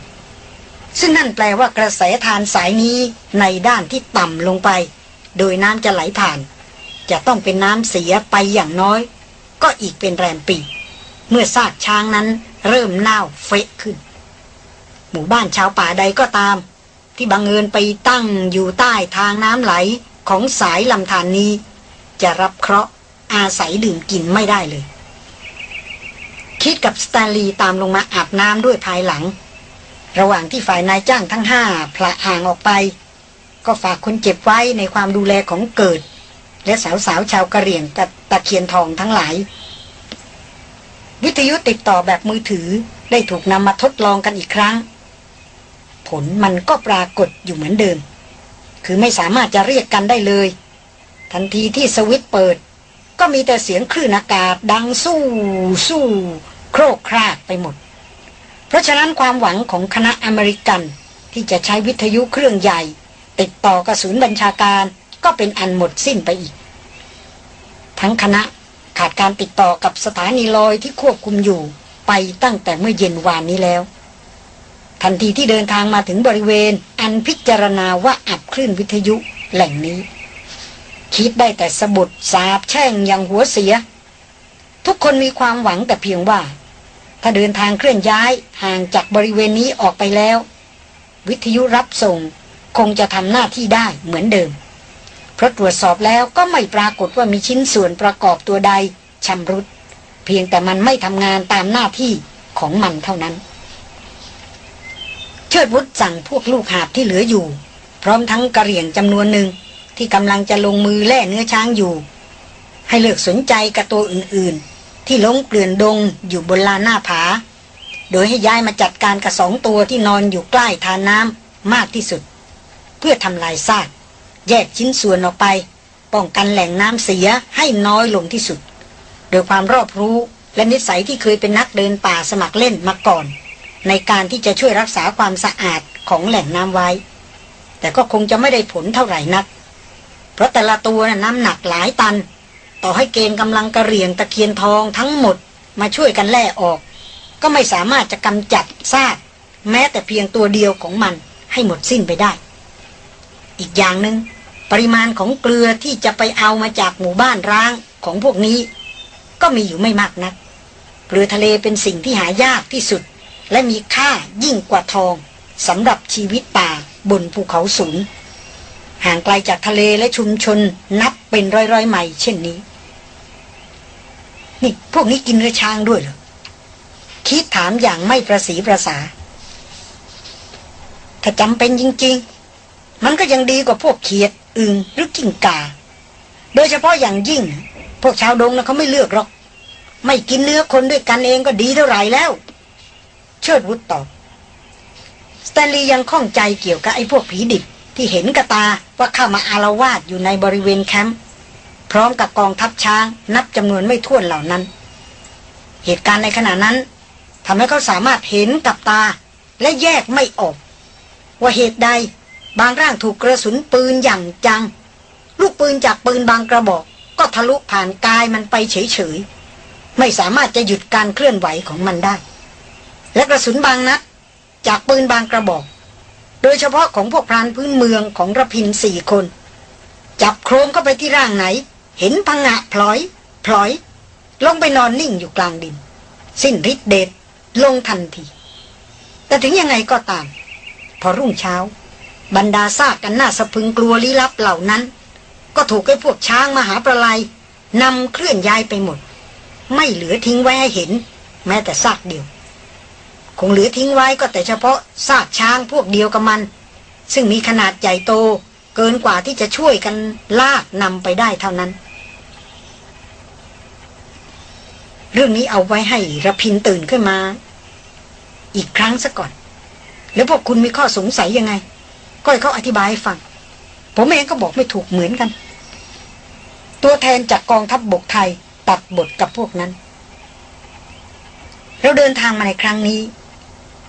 S1: ซึ่งนั่นแปลว่ากระแสทานสายนี้ในด้านที่ต่ำลงไป โดยน้ำจะไหลผ่าน จะต้องเป็นน้ำเสียไปอย่างน้อย ก็อีกเป็นแรมปี เมื่อซากช้างนั้นเริ่มเน่าเฟะขึ้น หมู่บ้านชาวป่าใดก็ตาม ที่บังเอิญไปตั้งอยู่ใต้ทางน้ำไหลของสายลำธารนนี้ จะรับเคราะห์อาศัยดื่มกินไม่ได้เลย คิดกับสแตนลีย์ตามลงมาอาบน้ำด้วยภายหลัง ระหว่างที่ฝ่ายนายจ้างทั้งห้าพละห่างออกไป ก็ฝากคนเจ็บไว้ในความดูแลของเกิด และสาวๆชาวกะเหรี่ยงกับตะเคียนทองทั้งหลาย วิทยุติดต่อแบบมือถือได้ถูกนำมาทดลองกันอีกครั้ง ผลมันก็ปรากฏอยู่เหมือนเดิม คือไม่สามารถจะเรียกกันได้เลย ทันทีที่สวิตช์เปิด ก็มีแต่เสียงคลื่นอากาศดังสู้สู้ โครกครากไปหมด เพราะฉะนั้นความหวังของคณะอเมริกันที่จะใช้วิทยุเครื่องใหญ่ ติดต่อกับศูนย์บัญชาการก็เป็นอันหมดสิ้นไปอีก ทั้งคณะขาดการติดต่อกับสถานีลอยที่ควบคุมอยู่ไปตั้งแต่เมื่อเย็นวานนี้แล้ว ทันทีที่เดินทางมาถึงบริเวณ อันพิจารณาว่าอับคลื่นวิทยุแหล่งนี้ คิดได้แต่สะบุดสาบแช่งอย่างหัวเสีย ทุกคนมีความหวังแต่เพียงว่า ถ้าเดินทางเคลื่อนย้ายห่างจากบริเวณนี้ออกไปแล้ว วิทยุรับส่งคงจะทำหน้าที่ได้เหมือนเดิม เพราะตรวจสอบแล้วก็ไม่ปรากฏว่ามีชิ้นส่วนประกอบตัวใดชำรุด เพียงแต่มันไม่ทำงานตามหน้าที่ของมันเท่านั้น เชิดวุฒสั่งพวกลูกหาบที่เหลืออยู่ พร้อมทั้งกระเหรี่ยงจำนวนหนึ่งที่กำลังจะลงมือแล่เนื้อช้างอยู่ ให้เลิกสนใจกับตัวอื่นๆ ที่ล้มเกลื่อนดงอยู่บนลานหน้าผา โดยให้ย้ายมาจัดการกับสองตัวที่นอนอยู่ใกล้ทานน้ำมากที่สุด เพื่อทำลายซาก แยกชิ้นส่วนออกไป ป้องกันแหล่งน้ำเสียให้น้อยลงที่สุด โดยความรอบรู้และนิสัยที่เคยเป็นนักเดินป่าสมัครเล่นมาก่อน ในการที่จะช่วยรักษาความสะอาดของแหล่งน้ำไว้ แต่ก็คงจะไม่ได้ผลเท่าไหร่นัก เพราะแต่ละตัวน้ำหนักหลายตัน ต่อให้เกณฑ์กำลังกระเรียงตะเคียนทองทั้งหมดมาช่วยกันแล่ออก ก็ไม่สามารถจะกำจัดซากแม้แต่เพียงตัวเดียวของมันให้หมดสิ้นไปได้ อีกอย่างหนึง่งปริมาณของเกลือที่จะไปเอามาจากหมู่บ้านร้างของพวกนี้ ก็มีอยู่ไม่มากนัก เกลือทะเลเป็นสิ่งที่หายากที่สุด และมีค่ายิ่งกว่าทองสำหรับชีวิตป่าบนภูเขาสูง ห่างไกลจากทะเลและชุมชนนับเป็นร้อยร้อยไมล์เช่นนี้ นี่พวกนี้กินเนื้อช้างด้วยเหรอ คิดถามอย่างไม่ประสีประสา ถ้าจำเป็นจริง ๆ มันก็ยังดีกว่าพวกเขียด อึงหรือกิ่งกา โดยเฉพาะอย่างยิ่ง พวกชาวดงนะเขาไม่เลือกหรอก ไม่กินเนื้อคนด้วยกันเองก็ดีเท่าไหร่แล้ว เชิดวุฒตอบสแตนลีย์ยังข้องใจเกี่ยวกับไอ้พวกผีดิบที่เห็นกระตาว่าเข้ามาอารวาสอยู่ในบริเวณแคมป์พร้อมกับกองทัพช้างนับจำนวนไม่ถ้วนเหล่านั้น เหตุการณ์ในขณะนั้นทำให้เขาสามารถเห็นกับตาและแยกไม่ออก ว่าเหตุใดบางร่างถูกกระสุนปืนอย่างจัง ลูกปืนจากปืนบางกระบอก ก็ทะลุผ่านกายมันไปเฉยๆ ไม่สามารถจะหยุดการเคลื่อนไหวของมันได้ และกระสุนบางนัดจากปืนบางกระบอก โดยเฉพาะของพวกพรานพื้นเมืองของระพินสี่คน จับโครมเข้าไปที่ร่างไหน เห็นพังงะพลอย พลอย ลงไปนอนนิ่งอยู่กลางดิน สิ้นฤทธิ์เดชลงทันที แต่ถึงยังไงก็ตาม พอรุ่งเช้า บรรดาซากกันน่าสะพึงกลัวลี้ลับเหล่านั้น ก็ถูกไอ้พวกช้างมหาประลายนำเคลื่อนย้ายไปหมด ไม่เหลือทิ้งไว้ให้เห็น แม้แต่ซากเดียว คงเหลือทิ้งไว้ก็แต่เฉพาะซากช้างพวกเดียวกับมัน ซึ่งมีขนาดใหญ่โตเกินกว่าที่จะช่วยกันลากนำไปได้เท่านั้น เรื่องนี้เอาไว้ให้ระพินตื่นขึ้นมา อีกครั้งซะก่อน แล้วพวกคุณมีข้อสงสัยยังไง ก็ให้เขาอธิบายให้ฟัง ผมเองก็บอกไม่ถูกเหมือนกัน ตัวแทนจากกองทัพบบกไทยตัดบทกับพวกนั้น เราเดินทางมาในครั้งนี้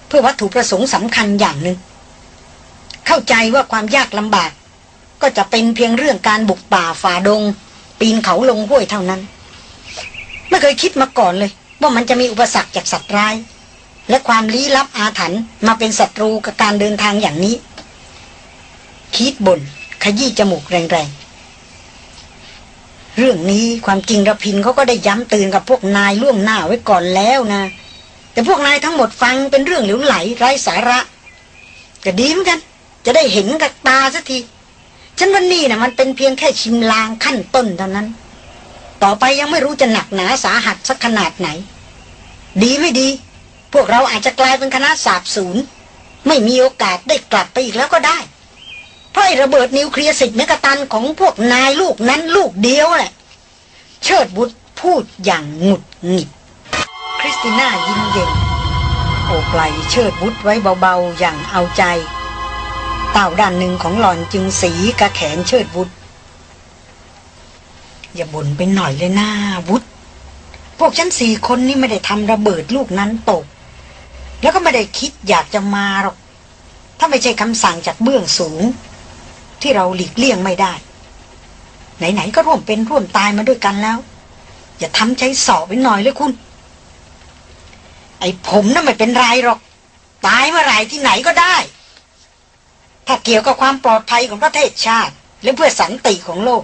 S1: เพื่อวัตถุประสงค์สำคัญอย่างหนึ่ง เข้าใจว่าความยากลำบาก ก็จะเป็นเพียงเรื่องการบุกป่าฝ่าดง ปีนเขาลงห้วยเท่านั้น ไม่เคยคิดมาก่อนเลย ว่ามันจะมีอุปสรรคจากสัตว์ร้าย และความลี้ลับอาถรรพ์มาเป็นศัตรูกับการเดินทางอย่างนี้ คิดบนขยี้จมูกแรงๆเรื่องนี้ความจริงระพินเขาก็ได้ย้ำเตือนกับพวกนายล่วงหน้าไว้ก่อนแล้วนะ แต่พวกนายทั้งหมดฟังเป็นเรื่องเหลวไหลไร้สาระก็ดีเหมือนกัน จะได้เห็นกับตาสักที ฉันว่านี่นะมันเป็นเพียงแค่ชิมลางขั้นต้นเท่านั้น ต่อไปยังไม่รู้จะหนักหนาสาหัสสักขนาดไหน ดีไม่ดี พวกเราอาจจะกลายเป็นคณะสาบสูญไม่มีโอกาสได้กลับไปอีกแล้วก็ได้ เพราะระเบิดนิวเคลียร์สิบเมกะตันของพวกนายลูกนั้นลูกเดียวแหละ เชิดบุตรพูดอย่างหงุดหงิด คริสติน่ายิ้มเย็น โอบไหลเชิดบุตรไว้เบาๆ อย่างเอาใจ เต่าด้านหนึ่งของหล่อนจึงสีกระแขนเชิดบุตรอย่าบ่นไปหน่อยเลยหน้าวุฒพวกฉันสี่คนนี่ไม่ได้ทำระเบิดลูกนั้นตก แล้วก็ไม่ได้คิดอยากจะมาหรอก ถ้าไม่ใช่คำสั่งจากเบื้องสูง ที่เราหลีกเลี่ยงไม่ได้ ไหนๆก็ร่วมเป็นร่วมตายมาด้วยกันแล้ว อย่าทำใจสอบไปหน่อยเลยคุณ ไอ้ผมน่ะไม่เป็นไรหรอก ตายเมื่อไหร่ที่ไหนก็ได้ ถ้าเกี่ยวกับความปลอดภัยของประเทศชาติ และเพื่อสันติของโลก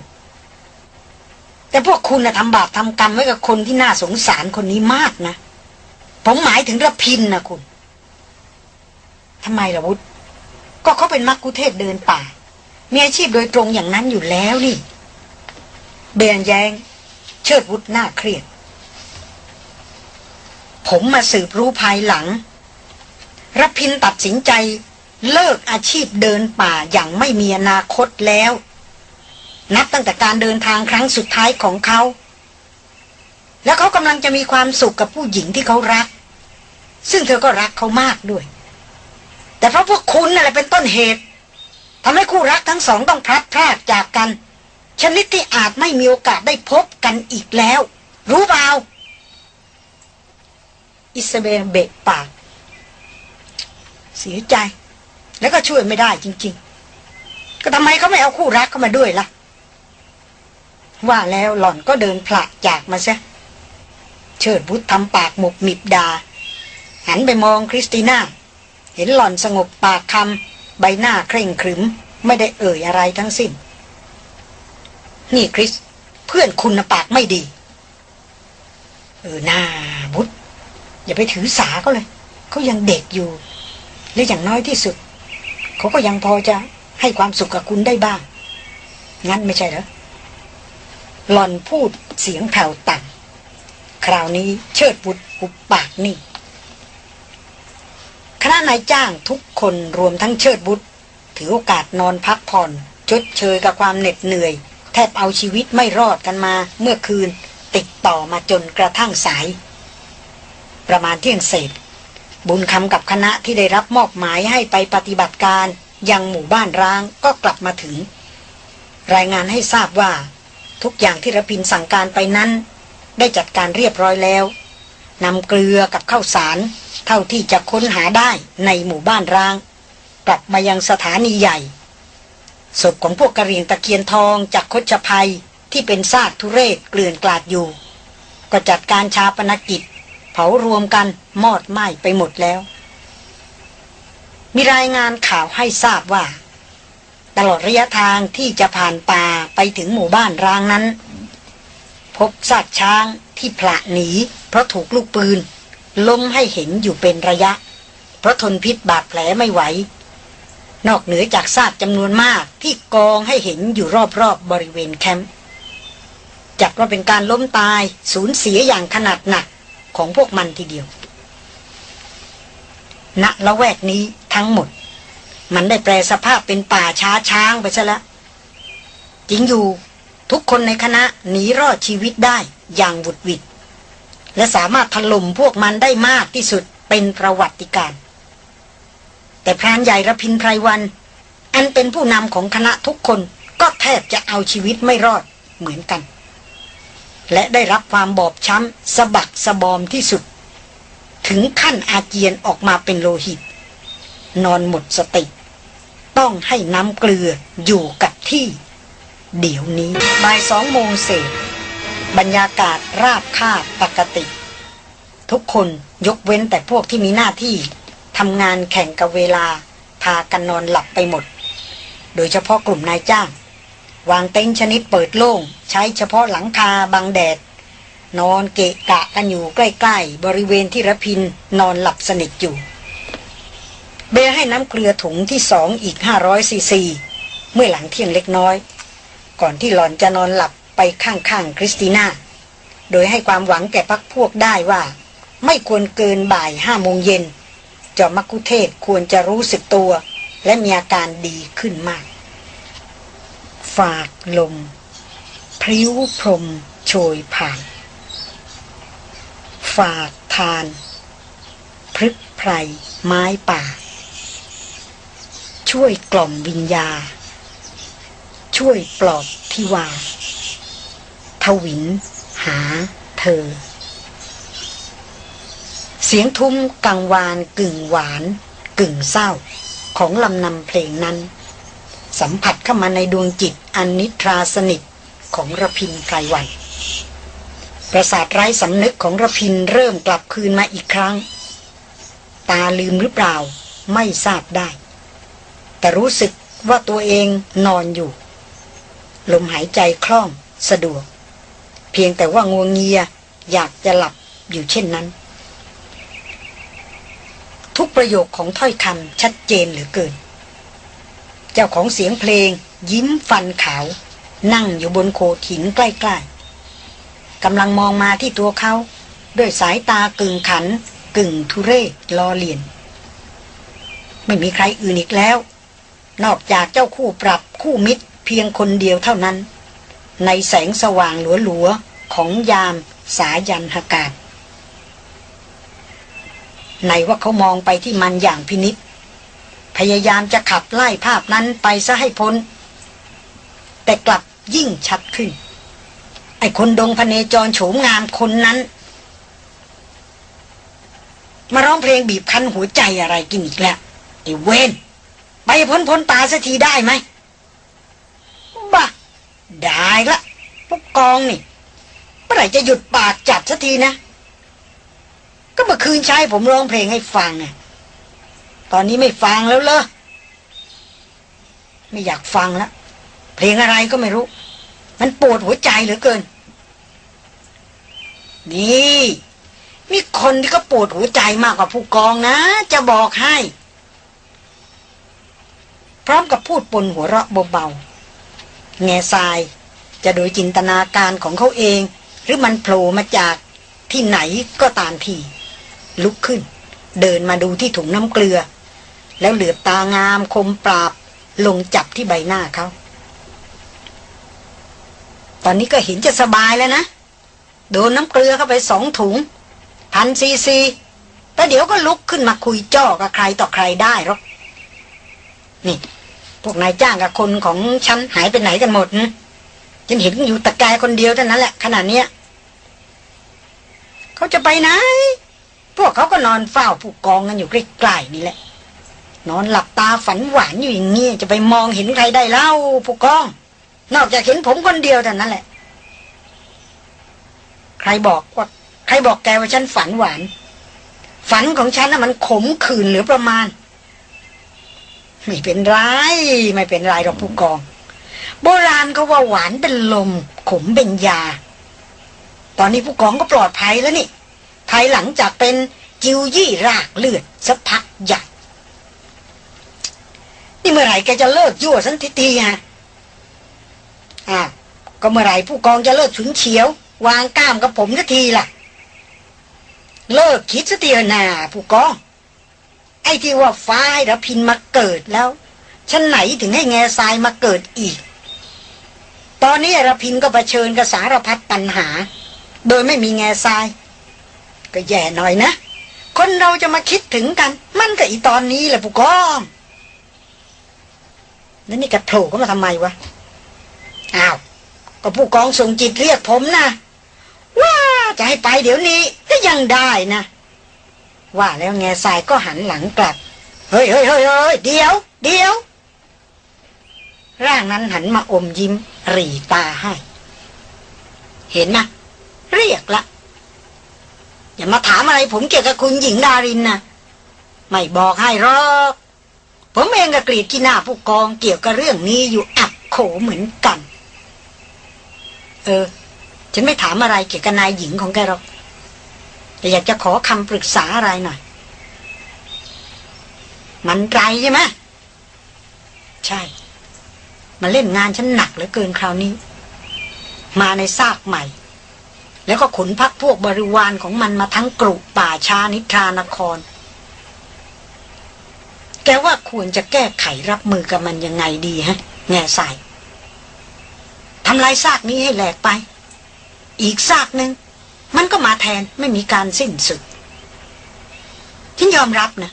S1: แต่พวกคุณนะทำบาปทำกรรมไว้กับคนที่น่าสงสารคนนี้มากนะ ผมหมายถึงระพินนะคุณทำไมล่ะวุฒก็เขาเป็นมักคุเทศเดินป่า มีอาชีพโดยตรงอย่างนั้นอยู่แล้วนี่ เบียนแยง เชิดวุฒหน้าเครียด ผมมาสืบรู้ภายหลังรพินตัดสินใจเลิกอาชีพเดินป่าอย่างไม่มีอนาคตแล้ว นับตั้งแต่การเดินทางครั้งสุดท้ายของเขา แล้วเขากำลังจะมีความสุขกับผู้หญิงที่เขารัก ซึ่งเธอก็รักเขามากด้วย แต่เพราะพวกคุณนั่นแหละเป็นต้นเหตุทำให้คู่รักทั้งสองต้องพลัดพรากจากกัน ชนิดที่อาจไม่มีโอกาสได้พบกันอีกแล้ว รู้เปล่า อิสเบลเบะปาก เสียใจ แล้วก็ช่วยไม่ได้จริง ๆ ก็ทำไมเขาไม่เอาคู่รักเข้ามาด้วยล่ะ ว่าแล้วหล่อนก็เดินผละจากมาซะเชิดบุตรทำปากหมกมิบดา หันไปมองคริสติน่า เห็นหล่อนสงบปากคำใบหน้าเคร่งครึม ไม่ได้เอ่ยอะไรทั้งสิ้น นี่คริส เพื่อนคุณปากไม่ดี เออหน้าบุตร อย่าไปถือสาเขาเลย เขายังเด็กอยู่ และอย่างน้อยที่สุด เขาก็ยังพอจะให้ความสุขกับคุณได้บ้าง งั้นไม่ใช่เหรอหลอนพูดเสียงแผ่วต่ำคราวนี้เชิดบุตรอุบปากนี่คณะนายจ้างทุกคนรวมทั้งเชิดบุตร ถือโอกาสนอนพักผ่อน ชดเชยกับความเหน็ดเหนื่อย แทบเอาชีวิตไม่รอดกันมาเมื่อคืน ติดต่อมาจนกระทั่งสาย ประมาณเที่ยงเศษ บุญคำกับคณะที่ได้รับมอบหมายให้ไปปฏิบัติการยังหมู่บ้านร้างก็กลับมาถึง รายงานให้ทราบว่า ทุกอย่างที่ระพินสั่งการไปนั้น ได้จัดการเรียบร้อยแล้วนำเกลือกับข้าวสาร เท่าที่จะค้นหาได้ในหมู่บ้านร้าง กลับมายังสถานีใหญ่ศพของพวกกระเรียงตะเคียนทองจากคชภัยที่เป็นซากทุเรศเกลื่อนกลาดอยู่ ก็จัดการชาปนกิจ เผารวมกันมอดไหม้ไปหมดแล้ว มีรายงานข่าวให้ทราบว่า ตลอดระยะทางที่จะผ่านป่าไปถึงหมู่บ้านร้างนั้น พบสัตว์ช้างที่ผละหนี เพราะถูกลูกปืน ล้มให้เห็นอยู่เป็นระยะ เพราะทนพิษบาดแผลไม่ไหว นอกเหนือจากซากจำนวนมากที่กองให้เห็นอยู่รอบๆบบริเวณแคมป์จัดว่าเป็นการล้มตายสูญเสียอย่างขนาดหนัก ของพวกมันทีเดียว ณละแวกนี้ทั้งหมด มันได้แปลสภาพเป็นป่าช้าช้างไปซะแล้วจริงอยู่ทุกคนในคณะหนีรอดชีวิตได้อย่างบุดวิดและสามารถถล่มพวกมันได้มากที่สุดเป็นประวัติการ แต่พรานใหญ่ระพินไพรวัน อันเป็นผู้นำของคณะทุกคนก็แทบจะเอาชีวิตไม่รอดเหมือนกัน และได้รับความบอบช้ำสะบักสะบอมที่สุด ถึงขั้นอาเจียนออกมาเป็นโลหิต นอนหมดสติ ต้องให้น้ำเกลืออยู่กับที่ เดี๋ยวนี้บ่ายสองโมงเศษ บรรยากาศราบคาบปกติ ทุกคนยกเว้นแต่พวกที่มีหน้าที่ทำงานแข่งกับเวลา พากันนอนหลับไปหมด โดยเฉพาะกลุ่มนายจ้าง วางเต็นท์ชนิดเปิดโล่ง ใช้เฉพาะหลังคาบังแดด นอนเกะกะกันอยู่ใกล้ๆ บริเวณที่รพินทร์นอนหลับสนิทอยู่ เบลให้น้ำเกลือถุงที่สองอีกห้าร้อยซีซี เมื่อหลังเที่ยงเล็กน้อย ก่อนที่หล่อนจะนอนหลับไปข้างๆคริสติน่า โดยให้ความหวังแก่พรรคพวกได้ว่า ไม่ควรเกินบ่ายห้าโมงเย็นจอมมักคุเทศควรจะรู้สึกตัว และมีอาการดีขึ้นมาก ฝากลม พริ้วพรมโชยผ่าน ฝากทาน พรึกไพรไม้ป่า ช่วยกล่อมวิญญา ช่วยปลอบทิวา ทวินหาเธอ เสียงทุ้มกังวานกึ่งหวานกึ่งเศร้าของลำนำเพลงนั้น สัมผัสเข้ามาในดวงจิตอันนิทราสนิทของระพินไพรวัน ประสาทไร้สำนึกของระพินเริ่มกลับคืนมาอีกครั้ง ตาลืมหรือเปล่าไม่ทราบได้ แต่รู้สึกว่าตัวเองนอนอยู่ ลมหายใจคล่องสะดวก เพียงแต่ว่างวงเงียอยากจะหลับอยู่เช่นนั้น ทุกประโยคของถ้อยคำชัดเจนเหลือเกิน เจ้าของเสียงเพลง ยิ้มฟันขาว นั่งอยู่บนโขดหินใกล้ๆกำลังมองมาที่ตัวเขา ด้วยสายตากึ่งขัน กึ่งทุเรศลอเลียน ไม่มีใครอื่นอีกแล้ว นอกจากเจ้าคู่ปรับคู่มิตรเพียงคนเดียวเท่านั้น ในแสงสว่างหลัวๆของยามสายันหากาศในว่าเขามองไปที่มันอย่างพินิษ พยายามจะขับไล่ภาพนั้นไปซะให้พ้น แต่กลับยิ่งชัดขึ้น ไอ้คนดงพเนจรโฉมงามคนนั้น มาร้องเพลงบีบคั้นหัวใจอะไรกินอีกแล้วไอ้เวนไปพ้นพ้นตาสักทีได้ไหมบ้าได้ละพวกกองนี่เมื่อไหร่จะหยุดปากจัดสักทีนะ ก็เมื่อคืนใช้ผมร้องเพลงให้ฟังไง ตอนนี้ไม่ฟังแล้วเลอไม่อยากฟังแล้วเพลงอะไรก็ไม่รู้ มันปวดหัวใจเหลือเกิน นี่มีคนที่ก็ปวดหัวใจมากกว่าผู้กองนะ จะบอกให้ พร้อมกับพูดปนหัวเราะเบาๆแง่ทราย จะโดยจินตนาการของเขาเอง หรือมันโผล่มาจากที่ไหนก็ตามทีลุกขึ้น เดินมาดูที่ถุงน้ำเกลือ แล้วเหลือบตางามคมปราบ ลงจับที่ใบหน้าเขา ตอนนี้ก็เห็นจะสบายแล้วนะ โดนน้ำเกลือเข้าไปสองถุง พันซีซีแต่เดี๋ยวก็ลุกขึ้นมาคุยจ้อกับใครต่อใครได้หรอก นี่ พวกนายจ้างกับคนของฉันหายไปไหนกันหมดนะฉันเห็นอยู่ตะกายคนเดียวเท่านั้นแหละขนาดเนี้ยเขาจะไปไหน พวกเขาก็นอนเฝ้าผู้กองกันอยู่ใกล้ๆนี่แหละ นอนหลับตาฝันหวานอยู่อย่างนี้จะไปมองเห็นใครได้เล่าผู้กอง นอกจากเห็นผมคนเดียวเท่านั้นแหละ ใครบอกว่าใครบอกแกว่าฉันฝันหวาน ฝันของฉันน่ะมันขมขื่นหลือประมาณ ไม่เป็นไรไม่เป็นไรหรอกผู้กอง โบราณเขาว่าหวานเป็นลม ขมเป็นยา ตอนนี้ผู้กองก็ปลอดภัยแล้วนี่ภายหลังจากเป็นจิวยี่รากเลือดสักพักใหญ่ นี่เมื่อไหร่แกจะเลิกยั่วสันทีทีฮะอ่าก็เมื่อไหร่ผู้กองจะเลิกฉุนเฉียว วางก้ามกับผมสักทีล่ะ เลิกคิดสักทีนะผู้กอง ไอ้ที่ว่าฟ้าให้ระพินมาเกิดแล้วฉันไหนถึงให้แง่ทรายมาเกิดอีก ตอนนี้ระพินก็เผชิญกับสารพัดปัญหา โดยไม่มีแง่ทราย ก็แย่หน่อยนะ คนเราจะมาคิดถึงกัน มันก็อีตอนนี้แหละผู้กอง แล้วนี่กโผล่ก็มาทำไมวะ อ้าว ก็ผู้กองส่งจิตเรียกผมนะ ว่าจะให้ไปเดี๋ยวนี้ก็ยังได้นะ ว่าแล้วแง่ทรายก็หันหลังกลับ เฮ้ยเฮ้ยเฮ้ยเฮ้ยเดี๋ยว เดี๋ยว ร่างนั้นหันมาอมยิ้ม รีตาให้ เห็นนะเรียกละ อย่ามาถามอะไรผมเกี่ยวกับคุณหญิงดารินนะ ไม่บอกให้หรอก ผมเองก็กรีดที่หน้าผู้กองเกี่ยวกับเรื่องนี้อยู่อักโขเหมือนกัน เออ ฉันไม่ถามอะไรเกี่ยวกับนายหญิงของแกหรอกแต่อยากจะขอคำปรึกษาอะไรหน่อย มันไกลใช่ไหมใช่ มาเล่นงานฉันหนักเหลือเกินคราวนี้ มาในซากใหม่ แล้วก็ขนพักพวกบริวารของมันมาทั้งกรุป่าชานิทรานคร แกว่าควรจะแก้ไขรับมือกับมันยังไงดีฮะ แง่ใส่ทำลายซากนี้ให้แหลกไป อีกซากหนึ่งมันก็มาแทนไม่มีการสิ้นสุด ฉันยอมรับนะ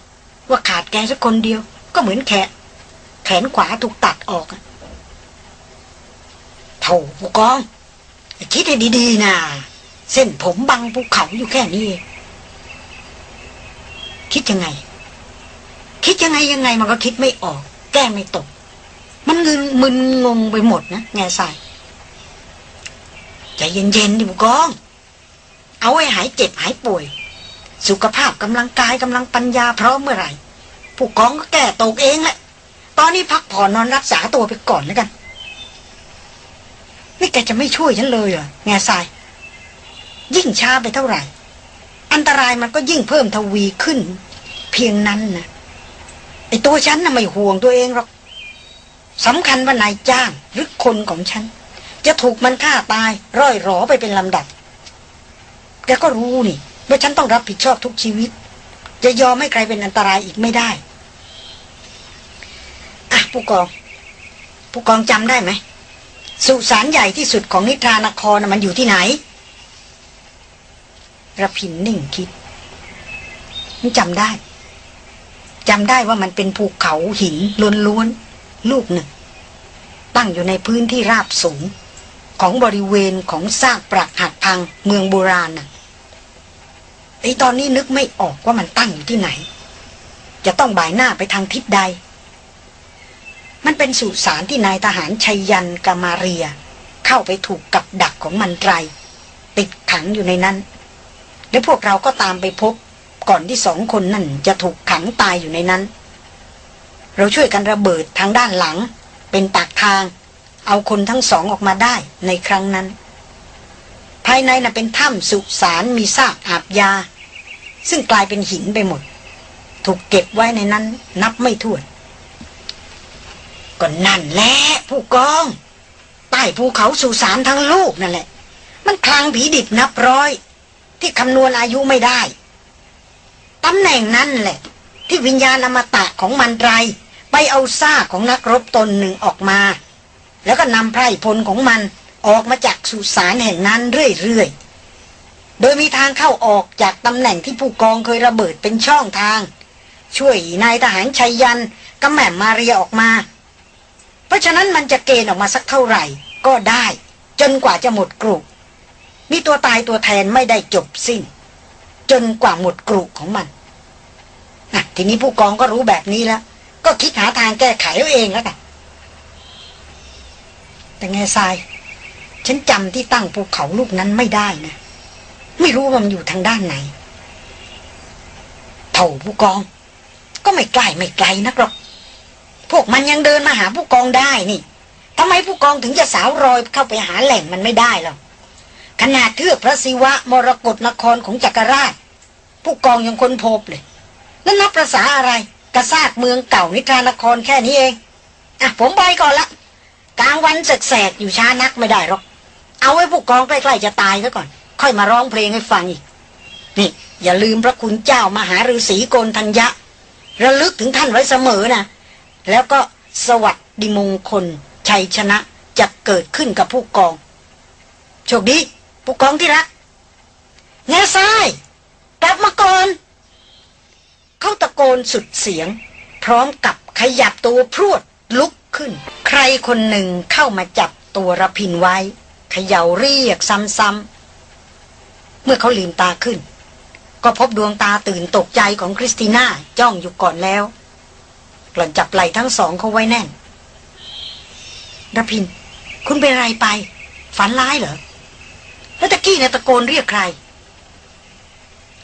S1: ว่าขาดแกสักคนเดียว ก็เหมือนแขนแขนขวาถูกตัดออกเท่าผู้กอง คิดให้ดีๆนะเส้นผมบังภูเขาอยู่แค่นี้ คิดยังไง คิดยังไงยังไงมันก็คิดไม่ออก แก้ไม่ตก มันเงินมึนงงไปหมดนะแง่ใส่ใจเย็นๆดิผู้กอง เอาไว้หายเจ็บหายป่วย สุขภาพกำลังกายกำลังปัญญาพร้อมเมื่อไหร่ ผู้กองก็แก้ตกเองแหละตอนนี้พักผ่อนนอนรักษาตัวไปก่อนแล้วกัน นี่แกจะไม่ช่วยฉันเลยเหรอแง่ทราย ยิ่งช้าไปเท่าไหร่ อันตรายมันก็ยิ่งเพิ่มทวีขึ้น เพียงนั้นนะ ไอตัวฉันน่ะไม่ห่วงตัวเองหรอกสำคัญว่านายจ้างหรือคนของฉัน จะถูกมันฆ่าตาย ร่อยหรอไปเป็นลำดับแกก็รู้นี่ ว่าฉันต้องรับผิดชอบทุกชีวิต จะยอมให้ใครเป็นอันตรายอีกไม่ได้อะผู้กอง ผู้กองจำได้ไหมสุสานใหญ่ที่สุดของนิทรานครนะมันอยู่ที่ไหนระพินนิ่งคิดมันจำได้ จำได้ว่ามันเป็นภูเขาหินล้วนๆลูกหนึ่ง ตั้งอยู่ในพื้นที่ราบสูง ของบริเวณของซากปรักหักพังเมืองโบราณน่ะไอตอนนี้นึกไม่ออกว่ามันตั้งอยู่ที่ไหน จะต้องบ่ายหน้าไปทางทิศใด มันเป็นสุสานที่นายทหารชัยยันกามาเรีย เข้าไปถูกกับดักของมันไตร ติดขังอยู่ในนั้น แล้วพวกเราก็ตามไปพบ ก่อนที่สองคนนั่นจะถูกขังตายอยู่ในนั้น เราช่วยกันระเบิดทางด้านหลัง เป็นปากทาง เอาคนทั้งสองออกมาได้ในครั้งนั้น ภายในน่ะเป็นถ้ำสุสานมีซากอาบยา ซึ่งกลายเป็นหินไปหมด ถูกเก็บไว้ในนั้นนับไม่ถ้วนก็นั่นแหละผู้กองใต้ภูเขาสุสานทั้งลูกนั่นแหละ มันคลางผีดิบนับร้อย ที่คำนวณอายุไม่ได้ ตำแหน่งนั้นแหละ ที่วิญญาณอมตะของมันไร ไปเอาซากของนักรบตนหนึ่งออกมา แล้วก็นำไพร่พลของมันออกมาจากสุสานแห่งนั้นเรื่อยๆ โดยมีทางเข้าออกจากตำแหน่งที่ผู้กองเคยระเบิดเป็นช่องทาง ช่วยนายทหารชัยยันกับแม่มาเรียออกมา เพราะฉะนั้นมันจะเกณฑ์ออกมาสักเท่าไหร่ก็ได้ จนกว่าจะหมดกรุมีตัวตายตัวแทนไม่ได้จบสิ้น จนกว่าหมดกรุของมันนะทีนี้ผู้กองก็รู้แบบนี้แล้ว ก็คิดหาทางแก้ไขเอาเองแล้วกันแต่ไงทราย ฉันจำที่ตั้งภูเขาลูกนั้นไม่ได้นะ ไม่รู้ว่ามันอยู่ทางด้านไหนเถ่าผู้กอง ก็ไม่ใกล้ไม่ไกลนักหรอก พวกมันยังเดินมาหาผู้กองได้นี่ทำไมผู้กองถึงจะสาวรอยเข้าไปหาแหล่งมันไม่ได้หรอก ขนาดเทือกพระศิวะมรกรนครของจักรราช ผู้กองยังคนพบเลย แล้วนับประษาอะไร กระซากเมืองเก่านิทรานครแค่นี้เอง อะผมไปก่อนละ กลางวันแสกๆ อยู่ช้านักไม่ได้หรอก เอาไว้ผู้กองใกล้ๆจะตายซะก่อน ค่อยมาร้องเพลงให้ฟังอีก นี่ อย่าลืมพระคุณเจ้ามหาฤาษีโกนทัญญะ ระลึกถึงท่านไว้เสมอนะ แล้วก็สวัสดิมงคลชัยชนะจะเกิดขึ้นกับผู้กอง โชคดี ผู้กองที่รักแง่ทรายกลับมาก่อน เขาตะโกนสุดเสียง พร้อมกับขยับตัวพรวดลุกขึ้น ใครคนหนึ่งเข้ามาจับตัวระพินไว้เขย่าเรียกซ้ำๆ เมื่อเขาลืมตาขึ้น ก็พบดวงตาตื่นตกใจของคริสติน่าจ้องอยู่ก่อนแล้ว หล่อนจับไหล่ทั้งสองเขาไว้แน่นระพิน คุณเป็นอะไรไป ฝันร้ายเหรอ แล้วตะกี้เนี่ยตะโกนเรียกใคร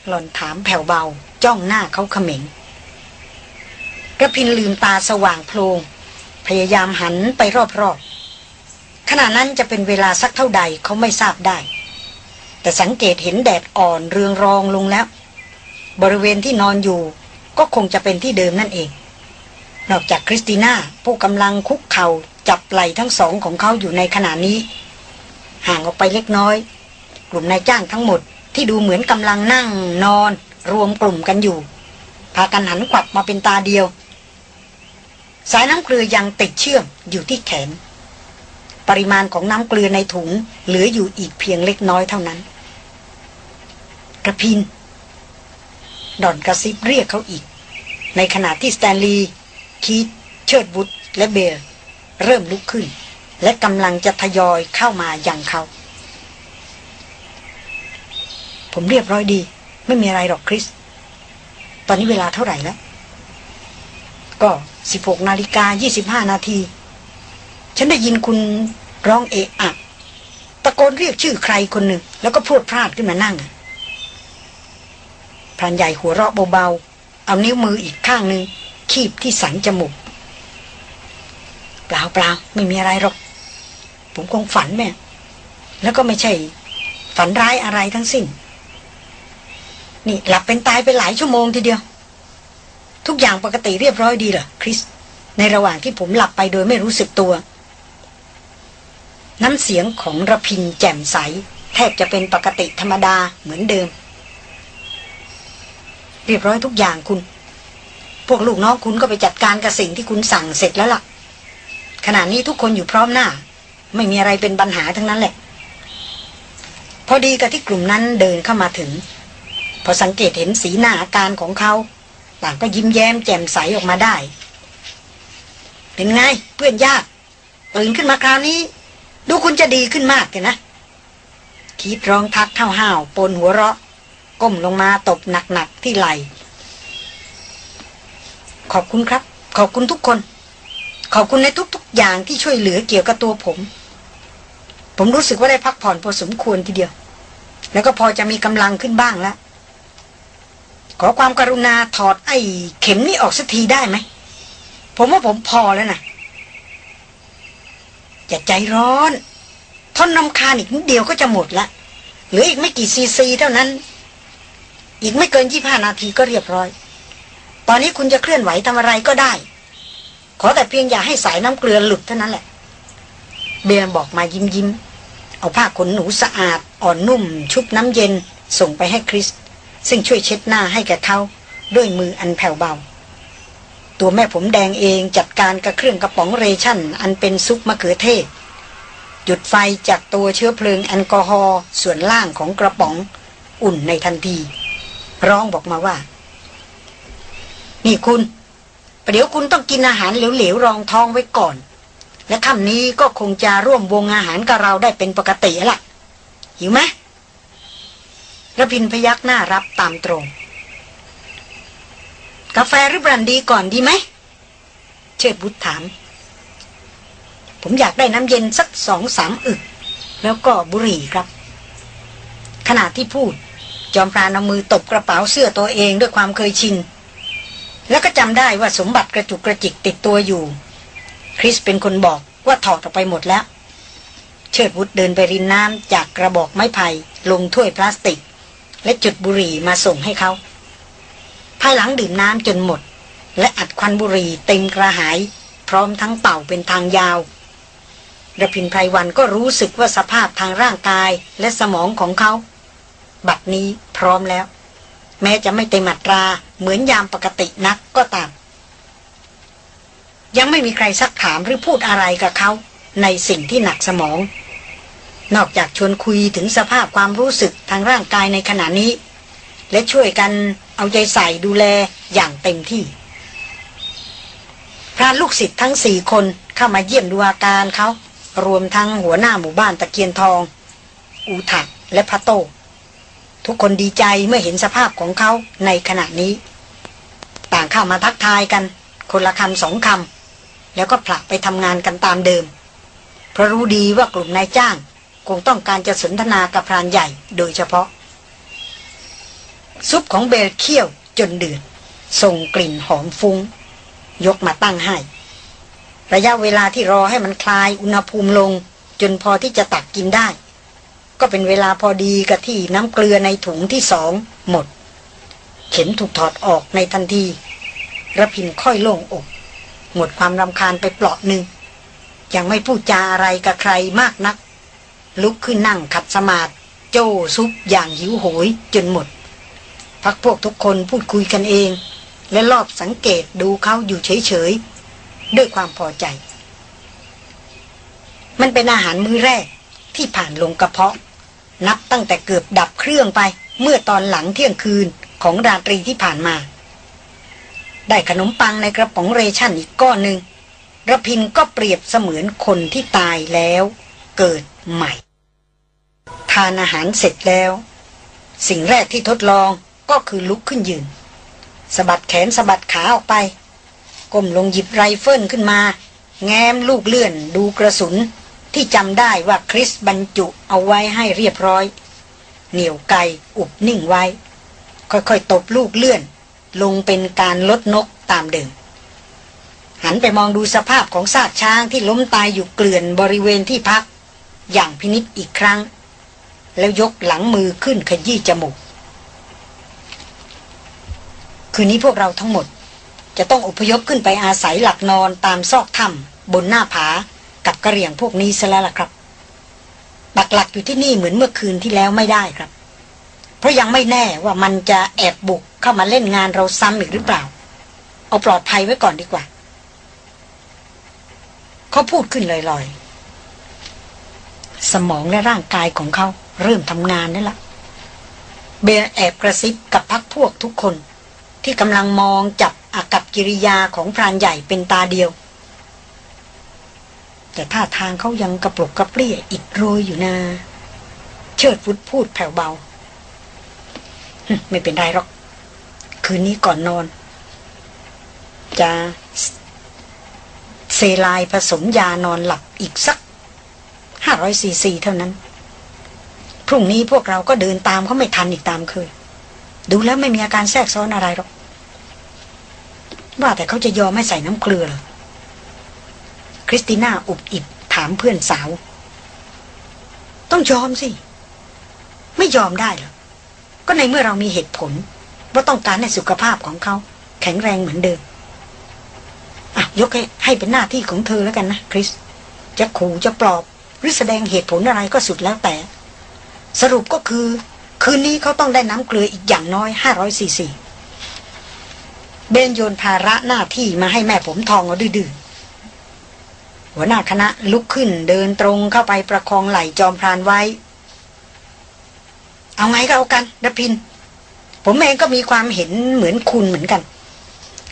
S1: หล่อนถามแผ่วเบา จ้องหน้าเขาเขม็งกระพินลืมตาสว่างโพลงพยายามหันไปรอบๆขณะนั้นจะเป็นเวลาสักเท่าใดเขาไม่ทราบได้ แต่สังเกตเห็นแดดอ่อนเรืองรองลงแล้ว บริเวณที่นอนอยู่ก็คงจะเป็นที่เดิมนั่นเอง นอกจากคริสติน่าผู้กำลังคุกเข่าจับไหล่ทั้งสองของเขาอยู่ในขณะนี้ ห่างออกไปเล็กน้อย กลุ่มนายจ้างทั้งหมดที่ดูเหมือนกำลังนั่งนอน รวมกลุ่มกันอยู่ พากันหันขวับมาเป็นตาเดียว สายน้ำเกลือยังติดเชื่อมอยู่ที่แขน ปริมาณของน้ำเกลือในถุง เหลืออยู่อีกเพียงเล็กน้อยเท่านั้น กระพินดอนกระซิบเรียกเขาอีก ในขณะที่สแตนลีย์คีตเชิดบุตและเบลเริ่มลุกขึ้น และกำลังจะทยอยเข้ามาอย่างเขา ผมเรียบร้อยดี ไม่มีอะไรหรอกคริส ตอนนี้เวลาเท่าไหร่แล้ว ก็สิบหกนาฬิกายี่สิบห้านาที ฉันได้ยินคุณร้องเอะอะตะโกนเรียกชื่อใครคนหนึ่ง แล้วก็พูดพลาดขึ้นมานั่งพรานใหญ่หัวเราะเบาๆ เอานิ้วมืออีกข้างหนึ่งคีบที่สันจมูก เปล่าเปล่าไม่มีอะไรหรอก ผมคงฝันแม่ แล้วก็ไม่ใช่ ฝันร้ายอะไรทั้งสิ้น นี่ หลับเป็นตายไปหลายชั่วโมงทีเดียว ทุกอย่างปกติเรียบร้อยดีเหรอคริส ในระหว่างที่ผมหลับไปโดยไม่รู้สึกตัว น้ำเสียงของระพินแจ่มใส แทบจะเป็นปกติธรรมดาเหมือนเดิม เรียบร้อยทุกอย่างคุณ พวกลูกน้องคุณก็ไปจัดการกับสิ่งที่คุณสั่งเสร็จแล้วล่ะ ขณะนี้ทุกคนอยู่พร้อมหน้า ไม่มีอะไรเป็นปัญหาทั้งนั้นแหละ พอดีกับที่กลุ่มนั้นเดินเข้ามาถึง อสังเกตเห็นสีหน้าอาการของเขาต่างก็ยิ้มแย้มแจ่มใสออกมาได้ เป็นไงเพื่อนยากตื่นขึ้นมาคราวนี้ ดูคุณจะดีขึ้นมากเลยนะ คิดร้องทักเท่าห้าวปนหัวเราะ ก้มลงมาตบหนักๆที่ไหลขอบคุณครับ ขอบคุณทุกคน ขอบคุณในทุกๆ อย่างที่ช่วยเหลือเกี่ยวกับตัวผม ผมรู้สึกว่าได้พักผ่อนพอสมควรทีเดียว แล้วก็พอจะมีกำลังขึ้นบ้างแล้ว ขอความกรุณาถอดไอ้เข็มนี่ออกสักทีได้ไหม ผมว่าผมพอแล้วนะอย่าใจร้อนทนนำคาอีกนิดเดียวก็จะหมดละเหลืออีกไม่กี่ซีซีเท่านั้น อีกไม่เกินยี่ห้านาทีก็เรียบร้อย ตอนนี้คุณจะเคลื่อนไหวทำอะไรก็ได้ ขอแต่เพียงอย่าให้สายน้ำเกลือหลุดเท่านั้นแหละ เบียร์บอกมายิ้มยิ้มเอาผ้าขนหนูสะอาดอ่อนนุ่ม ชุบน้ำเย็นส่งไปให้คริส ซึ่งช่วยเช็ดหน้าให้แกเขาด้วยมืออันแผ่วเบา ตัวแม่ผมแดงเองจัดการกับเครื่องกระป๋องเรชั่น อันเป็นซุปมะเขือเทศจุดไฟจากตัวเชื้อเพลิงแอลกอฮอล์ส่วนล่างของกระป๋อง อุ่นในทันที ร้องบอกมาว่า นี่คุณประเดี๋ยวคุณต้องกินอาหารเหลวๆรองท้องไว้ก่อน และค่ำนี้ก็คงจะร่วมวงอาหารกับเราได้เป็นปกติละหิวไหม ระพินพยักหน้ารับตามตรง กาแฟหรือบรันดีก่อนดีไหม เชิดบุตรถาม ผมอยากได้น้ำเย็นสักสองสามอึก แล้วก็บุหรี่ครับ ขณะที่พูด จอมพรานเอามือตบกระเป๋าเสื้อตัวเองด้วยความเคยชิน แล้วก็จำได้ว่าสมบัติกระจุกกระจิกติดตัวอยู่ คริสเป็นคนบอกว่าถอดออกไปหมดแล้วเชิดวุฒเดินไปรินน้ำจากกระบอกไม้ไผ่ลงถ้วยพลาสติก และจุดบุหรี่มาส่งให้เขา ภายหลังดื่มน้ำจนหมด และอัดควันบุหรี่เต็มกระหาย พร้อมทั้งเป่าเป็นทางยาวระพินไพรวันก็รู้สึกว่าสภาพทางร่างกายและสมองของเขา บัดนี้พร้อมแล้ว แม้จะไม่เต็มอัตราเหมือนยามปกตินักก็ตาม ยังไม่มีใครซักถามหรือพูดอะไรกับเขา ในสิ่งที่หนักสมอง นอกจากชวนคุยถึงสภาพความรู้สึกทางร่างกายในขณะนี้ และช่วยกันเอาใจใส่ดูแลอย่างเต็มที่ พระลูกศิษย์ทั้งสี่คนเข้ามาเยี่ยมดูอาการเขารวมทั้งหัวหน้าหมู่บ้านตะเกียนทอง อูถักและพระโต ทุกคนดีใจเมื่อเห็นสภาพของเขาในขณะนี้ ต่างเข้ามาทักทายกัน คนละคำสองคำแล้วก็ผลักไปทำงานกันตามเดิม เพราะรู้ดีว่ากลุ่มนายจ้าง คงต้องการจะสนทนากับพรานใหญ่โดยเฉพาะ ซุปของเบลเคี่ยวจนเดือดส่งกลิ่นหอมฟุง้ง ยกมาตั้งให้ ระยะเวลาที่รอให้มันคลายอุณหภูมิลง จนพอที่จะตักกินได้ ก็เป็นเวลาพอดีกับที่น้ำเกลือในถุงที่สองหมด เข็มถูกถอดออกในทันทีระพินค่อยโล่งอก หมดความรำคาญไปเปลาะหนึ่งยังไม่พูดจาอะไรกับใครมากนัก ลุกขึ้นนั่งขัดสมาธิโจซุปอย่างหิวโหยจนหมด พักพวกทุกคนพูดคุยกันเอง และรอบสังเกตดูเขาอยู่เฉยด้วยความพอใจ มันเป็นอาหารมื้อแรกที่ผ่านลงกระเพาะ นับตั้งแต่เกือบดับเครื่องไป เมื่อตอนหลังเที่ยงคืนของราตรีที่ผ่านมา ได้ขนมปังในกระป๋องเรชั่นอีกก้อนหนึ่งระพินก็เปรียบเสมือนคนที่ตายแล้วเกิดใหม่ ทานอาหารเสร็จแล้ว สิ่งแรกที่ทดลองก็คือลุกขึ้นยืนสะบัดแขนสะบัดขาออกไป ก้มลงหยิบไรเฟิลขึ้นมา แง้มลูกเลื่อนดูกระสุนที่จำได้ว่าคริสบรรจุเอาไว้ให้เรียบร้อย เหนี่ยวไกอุบนิ่งไว้ ค่อยๆตบลูกเลื่อน ลงเป็นการลดนกตามเดิม หันไปมองดูสภาพของซากช้างที่ล้มตายอยู่เกลื่อนบริเวณที่พัก อย่างพินิษอีกครั้ง แล้วยกหลังมือขึ้นขยี้จมูก คืนนี้พวกเราทั้งหมด จะต้องอพยพขึ้นไปอาศัยหลับนอนตามซอกถ้ำบนหน้าผากับกระเหรี่ยงพวกนี้ซะแล้วล่ะครับปักหลักอยู่ที่นี่เหมือนเมื่อคืนที่แล้วไม่ได้ครับ เพราะยังไม่แน่ว่ามันจะแอบบุกเข้ามาเล่นงานเราซ้ำอีกหรือเปล่า เอาปลอดภัยไว้ก่อนดีกว่า เขาพูดขึ้นลอยสมองและร่างกายของเขา เริ่มทำงานนั่นละเบลแอบกระซิบกับพักพวกทุกคน ที่กำลังมองจับอากับกิริยาของพรานใหญ่เป็นตาเดียว แต่ท่าทางเขายังกระปลุกกระเปรี้ยอิดโรยอยู่นาเชิดฟุดพูดแผ่วเบา ไม่เป็นไรหรอก คืนนี้ก่อนนอน จะเซลายผสมยานอนหลับอีกสักห้าร้อยซีซีเท่านั้น พรุ่งนี้พวกเราก็เดินตามเขาไม่ทันอีกตามเคย ดูแล้วไม่มีอาการแทรกซ้อนอะไรหรอก ว่าแต่เขาจะยอมไม่ใส่น้ำเกลือหรอคริสติน่าอุบอิบถามเพื่อนสาว ต้องยอมสิ ไม่ยอมได้หรอก็ในเมื่อเรามีเหตุผล ว่าต้องการให้สุขภาพของเขา แข็งแรงเหมือนเดิมอะยกให้ให้เป็นหน้าที่ของเธอแล้วกันนะคริส จะขู่จะปลอบ หรือแสดงเหตุผลอะไรก็สุดแล้วแต่ สรุปก็คือ คืนนี้เขาต้องได้น้ำเกลืออีกอย่างน้อยห้าร้อยซีซีเบนโยนภาระหน้าที่มาให้แม่ผมทองเอาดื้อหัวหน้าคณะลุกขึ้นเดินตรงเข้าไปประคองไหล่จอมพรานไว้ เอาไงก็เอากันดพิน ผมเองก็มีความเห็นเหมือนคุณเหมือนกัน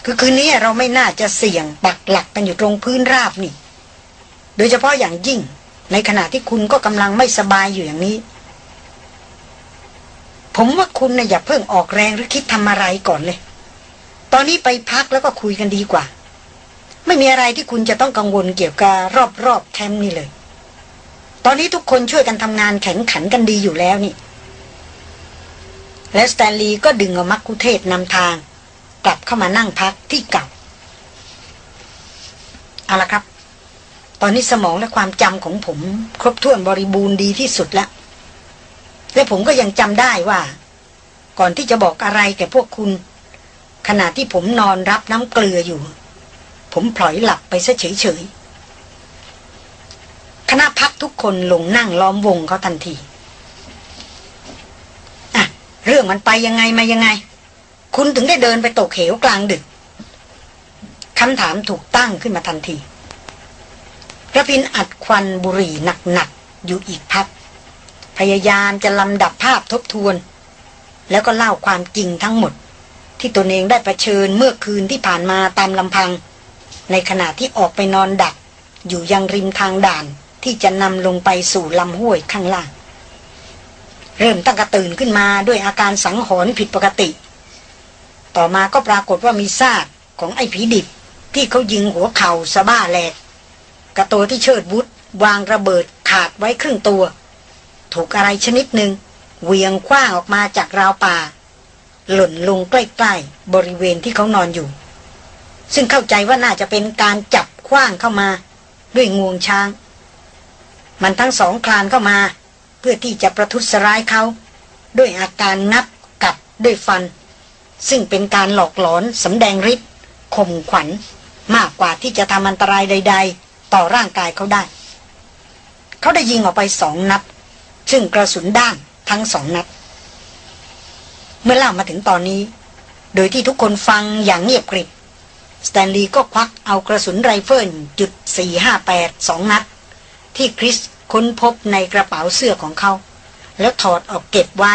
S1: คือคืนนี้เราไม่น่าจะเสี่ยงปักหลักกันอยู่ตรงพื้นราบนี่ โดยเฉพาะอย่างยิ่ง ในขณะที่คุณก็กำลังไม่สบายอยู่อย่างนี้ ผมว่าคุณน่ะอย่าเพิ่งออกแรงหรือคิดทำอะไรก่อนเลย ตอนนี้ไปพักแล้วก็คุยกันดีกว่า ไม่มีอะไรที่คุณจะต้องกังวลเกี่ยวกับรอบๆแคมป์นี่เลย ตอนนี้ทุกคนช่วยกันทำงานแข็งขันกันดีอยู่แล้วนี่ และสแตนลีย์ก็ดึงเอามัคคุเทศก์นำทาง กลับเข้ามานั่งพักที่เก่าเอาละครับ ตอนนี้สมองและความจำของผม ครบถ้วนบริบูรณ์ดีที่สุดแล้ว และผมก็ยังจำได้ว่า ก่อนที่จะบอกอะไรแก่พวกคุณ ขณะที่ผมนอนรับน้ำเกลืออยู่ ผมพลอยหลับไปซะเฉยๆคณะพักทุกคนลงนั่งล้อมวงเขาทันทีอะเรื่องมันไปยังไงมายังไง คุณถึงได้เดินไปตกเหวกลางดึกคำถามถูกตั้งขึ้นมาทันทีระพินอัดควันบุหรี่หนักๆอยู่อีกพัก พยายามจะลำดับภาพทบทวน แล้วก็เล่าความจริงทั้งหมด ที่ตนเองได้ประชิญเมื่อคืนที่ผ่านมาตามลำพัง ในขณะที่ออกไปนอนดัก อยู่ยังริมทางด่านที่จะนำลงไปสู่ลำห้วยข้างล่าง เริ่มตั้งกระตื่นขึ้นมาด้วยอาการสังหรณ์ผิดปกติ ต่อมาก็ปรากฏว่ามีซากของไอ้ผีดิบที่เขายิงหัวเข่าสะบ้าแหลกกระตัวที่เชิดบุตรวางระเบิดขาดไว้ครึ่งตัว ถูกอะไรชนิดหนึ่งเวียงคว้างออกมาจากราวป่า หล่นลงใกล้ๆบริเวณที่เขานอนอยู่ ซึ่งเข้าใจว่าน่าจะเป็นการจับคว้างเข้ามาด้วยงวงช้าง มันทั้งสองคลานเข้ามา เพื่อที่จะประทุษร้ายเขาด้วยอาการงับกัดด้วยฟัน ซึ่งเป็นการหลอกหลอนสำแดงฤทธิ์ข่มขวัญ มากกว่าที่จะทำอันตรายใด ๆ ต่อร่างกายเขาได้ เขาได้ยิงออกไปสองนัด ซึ่งกระสุนด้านทั้งสองนัด เมื่อเล่ามาถึงตอนนี้ โดยที่ทุกคนฟังอย่างเงียบกริบสแตนลีย์ก็ควักเอากระสุนไรเฟิลจุดสี่ห้าแปดสองนัด ที่คริสค้นพบในกระเป๋าเสื้อของเขา แล้วถอดออกเก็บไว้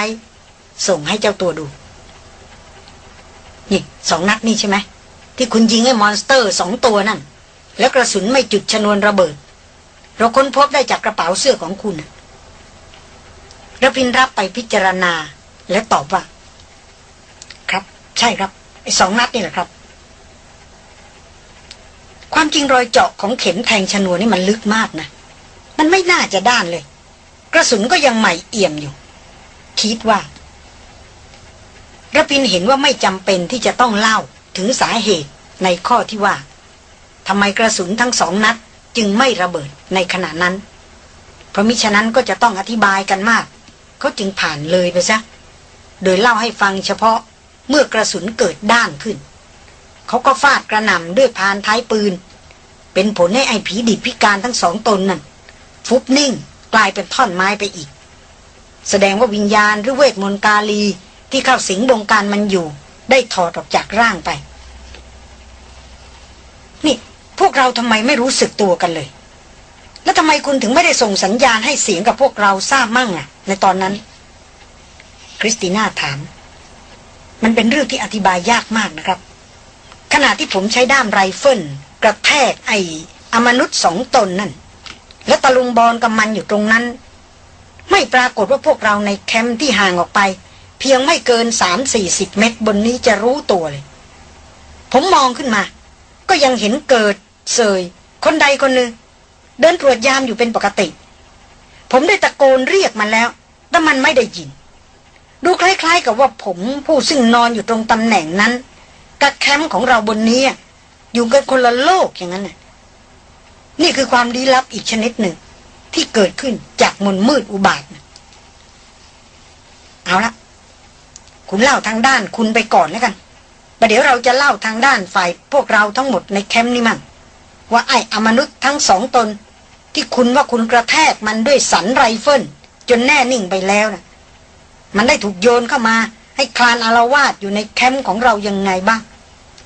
S1: ส่งให้เจ้าตัวดู นี่สองนัดนี่ใช่ไหม ที่คุณยิงไอ้ monster สองตัวนั่น แล้วกระสุนไม่จุดชนวนระเบิด เราค้นพบได้จากกระเป๋าเสื้อของคุณ รพินทร์รับไปพิจารณา และตอบว่า ครับ ใช่ครับไอ้สองนัดนี่แหละครับ ความจริงรอยเจาะของเข็มแทงชนวนนี่มันลึกมากนะ มันไม่น่าจะด้านเลย กระสุนก็ยังใหม่เอี่ยมอยู่ คิดว่าระพินเห็นว่าไม่จำเป็นที่จะต้องเล่าถึงสาเหตุในข้อที่ว่าทำไมกระสุนทั้งสองนัด จึงไม่ระเบิดในขณะนั้น เพราะมิฉะนั้นก็จะต้องอธิบายกันมาก เขาจึงผ่านเลยไปซะ โดยเล่าให้ฟังเฉพาะเมื่อกระสุนเกิดด้านขึ้น เขาก็ฟาดกระหน่ำด้วยพานท้ายปืน เป็นผลให้ไอ้ผีดิบพิการทั้งสองตนนั่น ฟุบนิ่งกลายเป็นท่อนไม้ไปอีก แสดงว่าวิญญาณหรือเวทมนต์กาลีที่เข้าสิงบงการมันอยู่ ได้ถอดออกจากร่างไป นี่พวกเราทำไมไม่รู้สึกตัวกันเลย แล้วทำไมคุณถึงไม่ได้ส่งสัญญาณให้เสียงกับพวกเราทราบมั่งอะในตอนนั้น คริสติน่าถาม มันเป็นเรื่องที่อธิบายยากมากนะครับ ขณะที่ผมใช้ด้ามไรเฟิลกระแทกไอ้อมนุษย์สองตนนั่น และตะลุมบอนกับมันอยู่ตรงนั้น ไม่ปรากฏว่าพวกเราในแคมป์ที่ห่างออกไป เพียงไม่เกินสามสี่สิบเมตรบนนี้จะรู้ตัวเลย ผมมองขึ้นมา ก็ยังเห็นเกิดเสยคนใดคนหนึ่ง เดินตรวจยามอยู่เป็นปกติ ผมได้ตะโกนเรียกมันแล้ว แต่มันไม่ได้ยิน ดูคล้ายๆ กับว่าผมผู้ซึ่งนอนอยู่ตรงตำแหน่งนั้นกับแคมป์ของเราบนนี้อยู่กันคนละโลกอย่างนั้นน่ะนี่คือความลี้ลับอีกชนิดหนึ่ง ที่เกิดขึ้นจากมนต์มืดอุบาทว์น่ะเอาละคุณเล่าทางด้านคุณไปก่อนแล้วกันประเดี๋ยวเราจะเล่าทางด้านฝ่ายพวกเราทั้งหมดในแคมป์นี่มั่งว่าไอ้อมนุษย์ทั้งสองตน ที่คุณว่าคุณกระแทกมันด้วยส้นไรเฟิลจนแน่นิ่งไปแล้วนะมันได้ถูกโยนเข้ามา ให้คลานอารวาสอยู่ในแคมป์ของเรายังไงบ้าง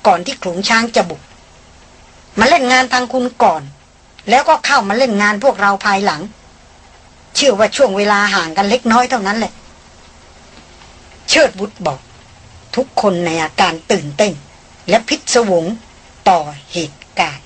S1: ก่อนที่ขลุงช้างจะบุกมาเล่นงานทางคุณก่อน แล้วก็เข้ามาเล่นงานพวกเราภายหลัง เชื่อว่าช่วงเวลาห่างกันเล็กน้อยเท่านั้นแหละ เชิดบุตรบอก ทุกคนในอาการตื่นเต้น และพิศวงต่อเหตุการณ์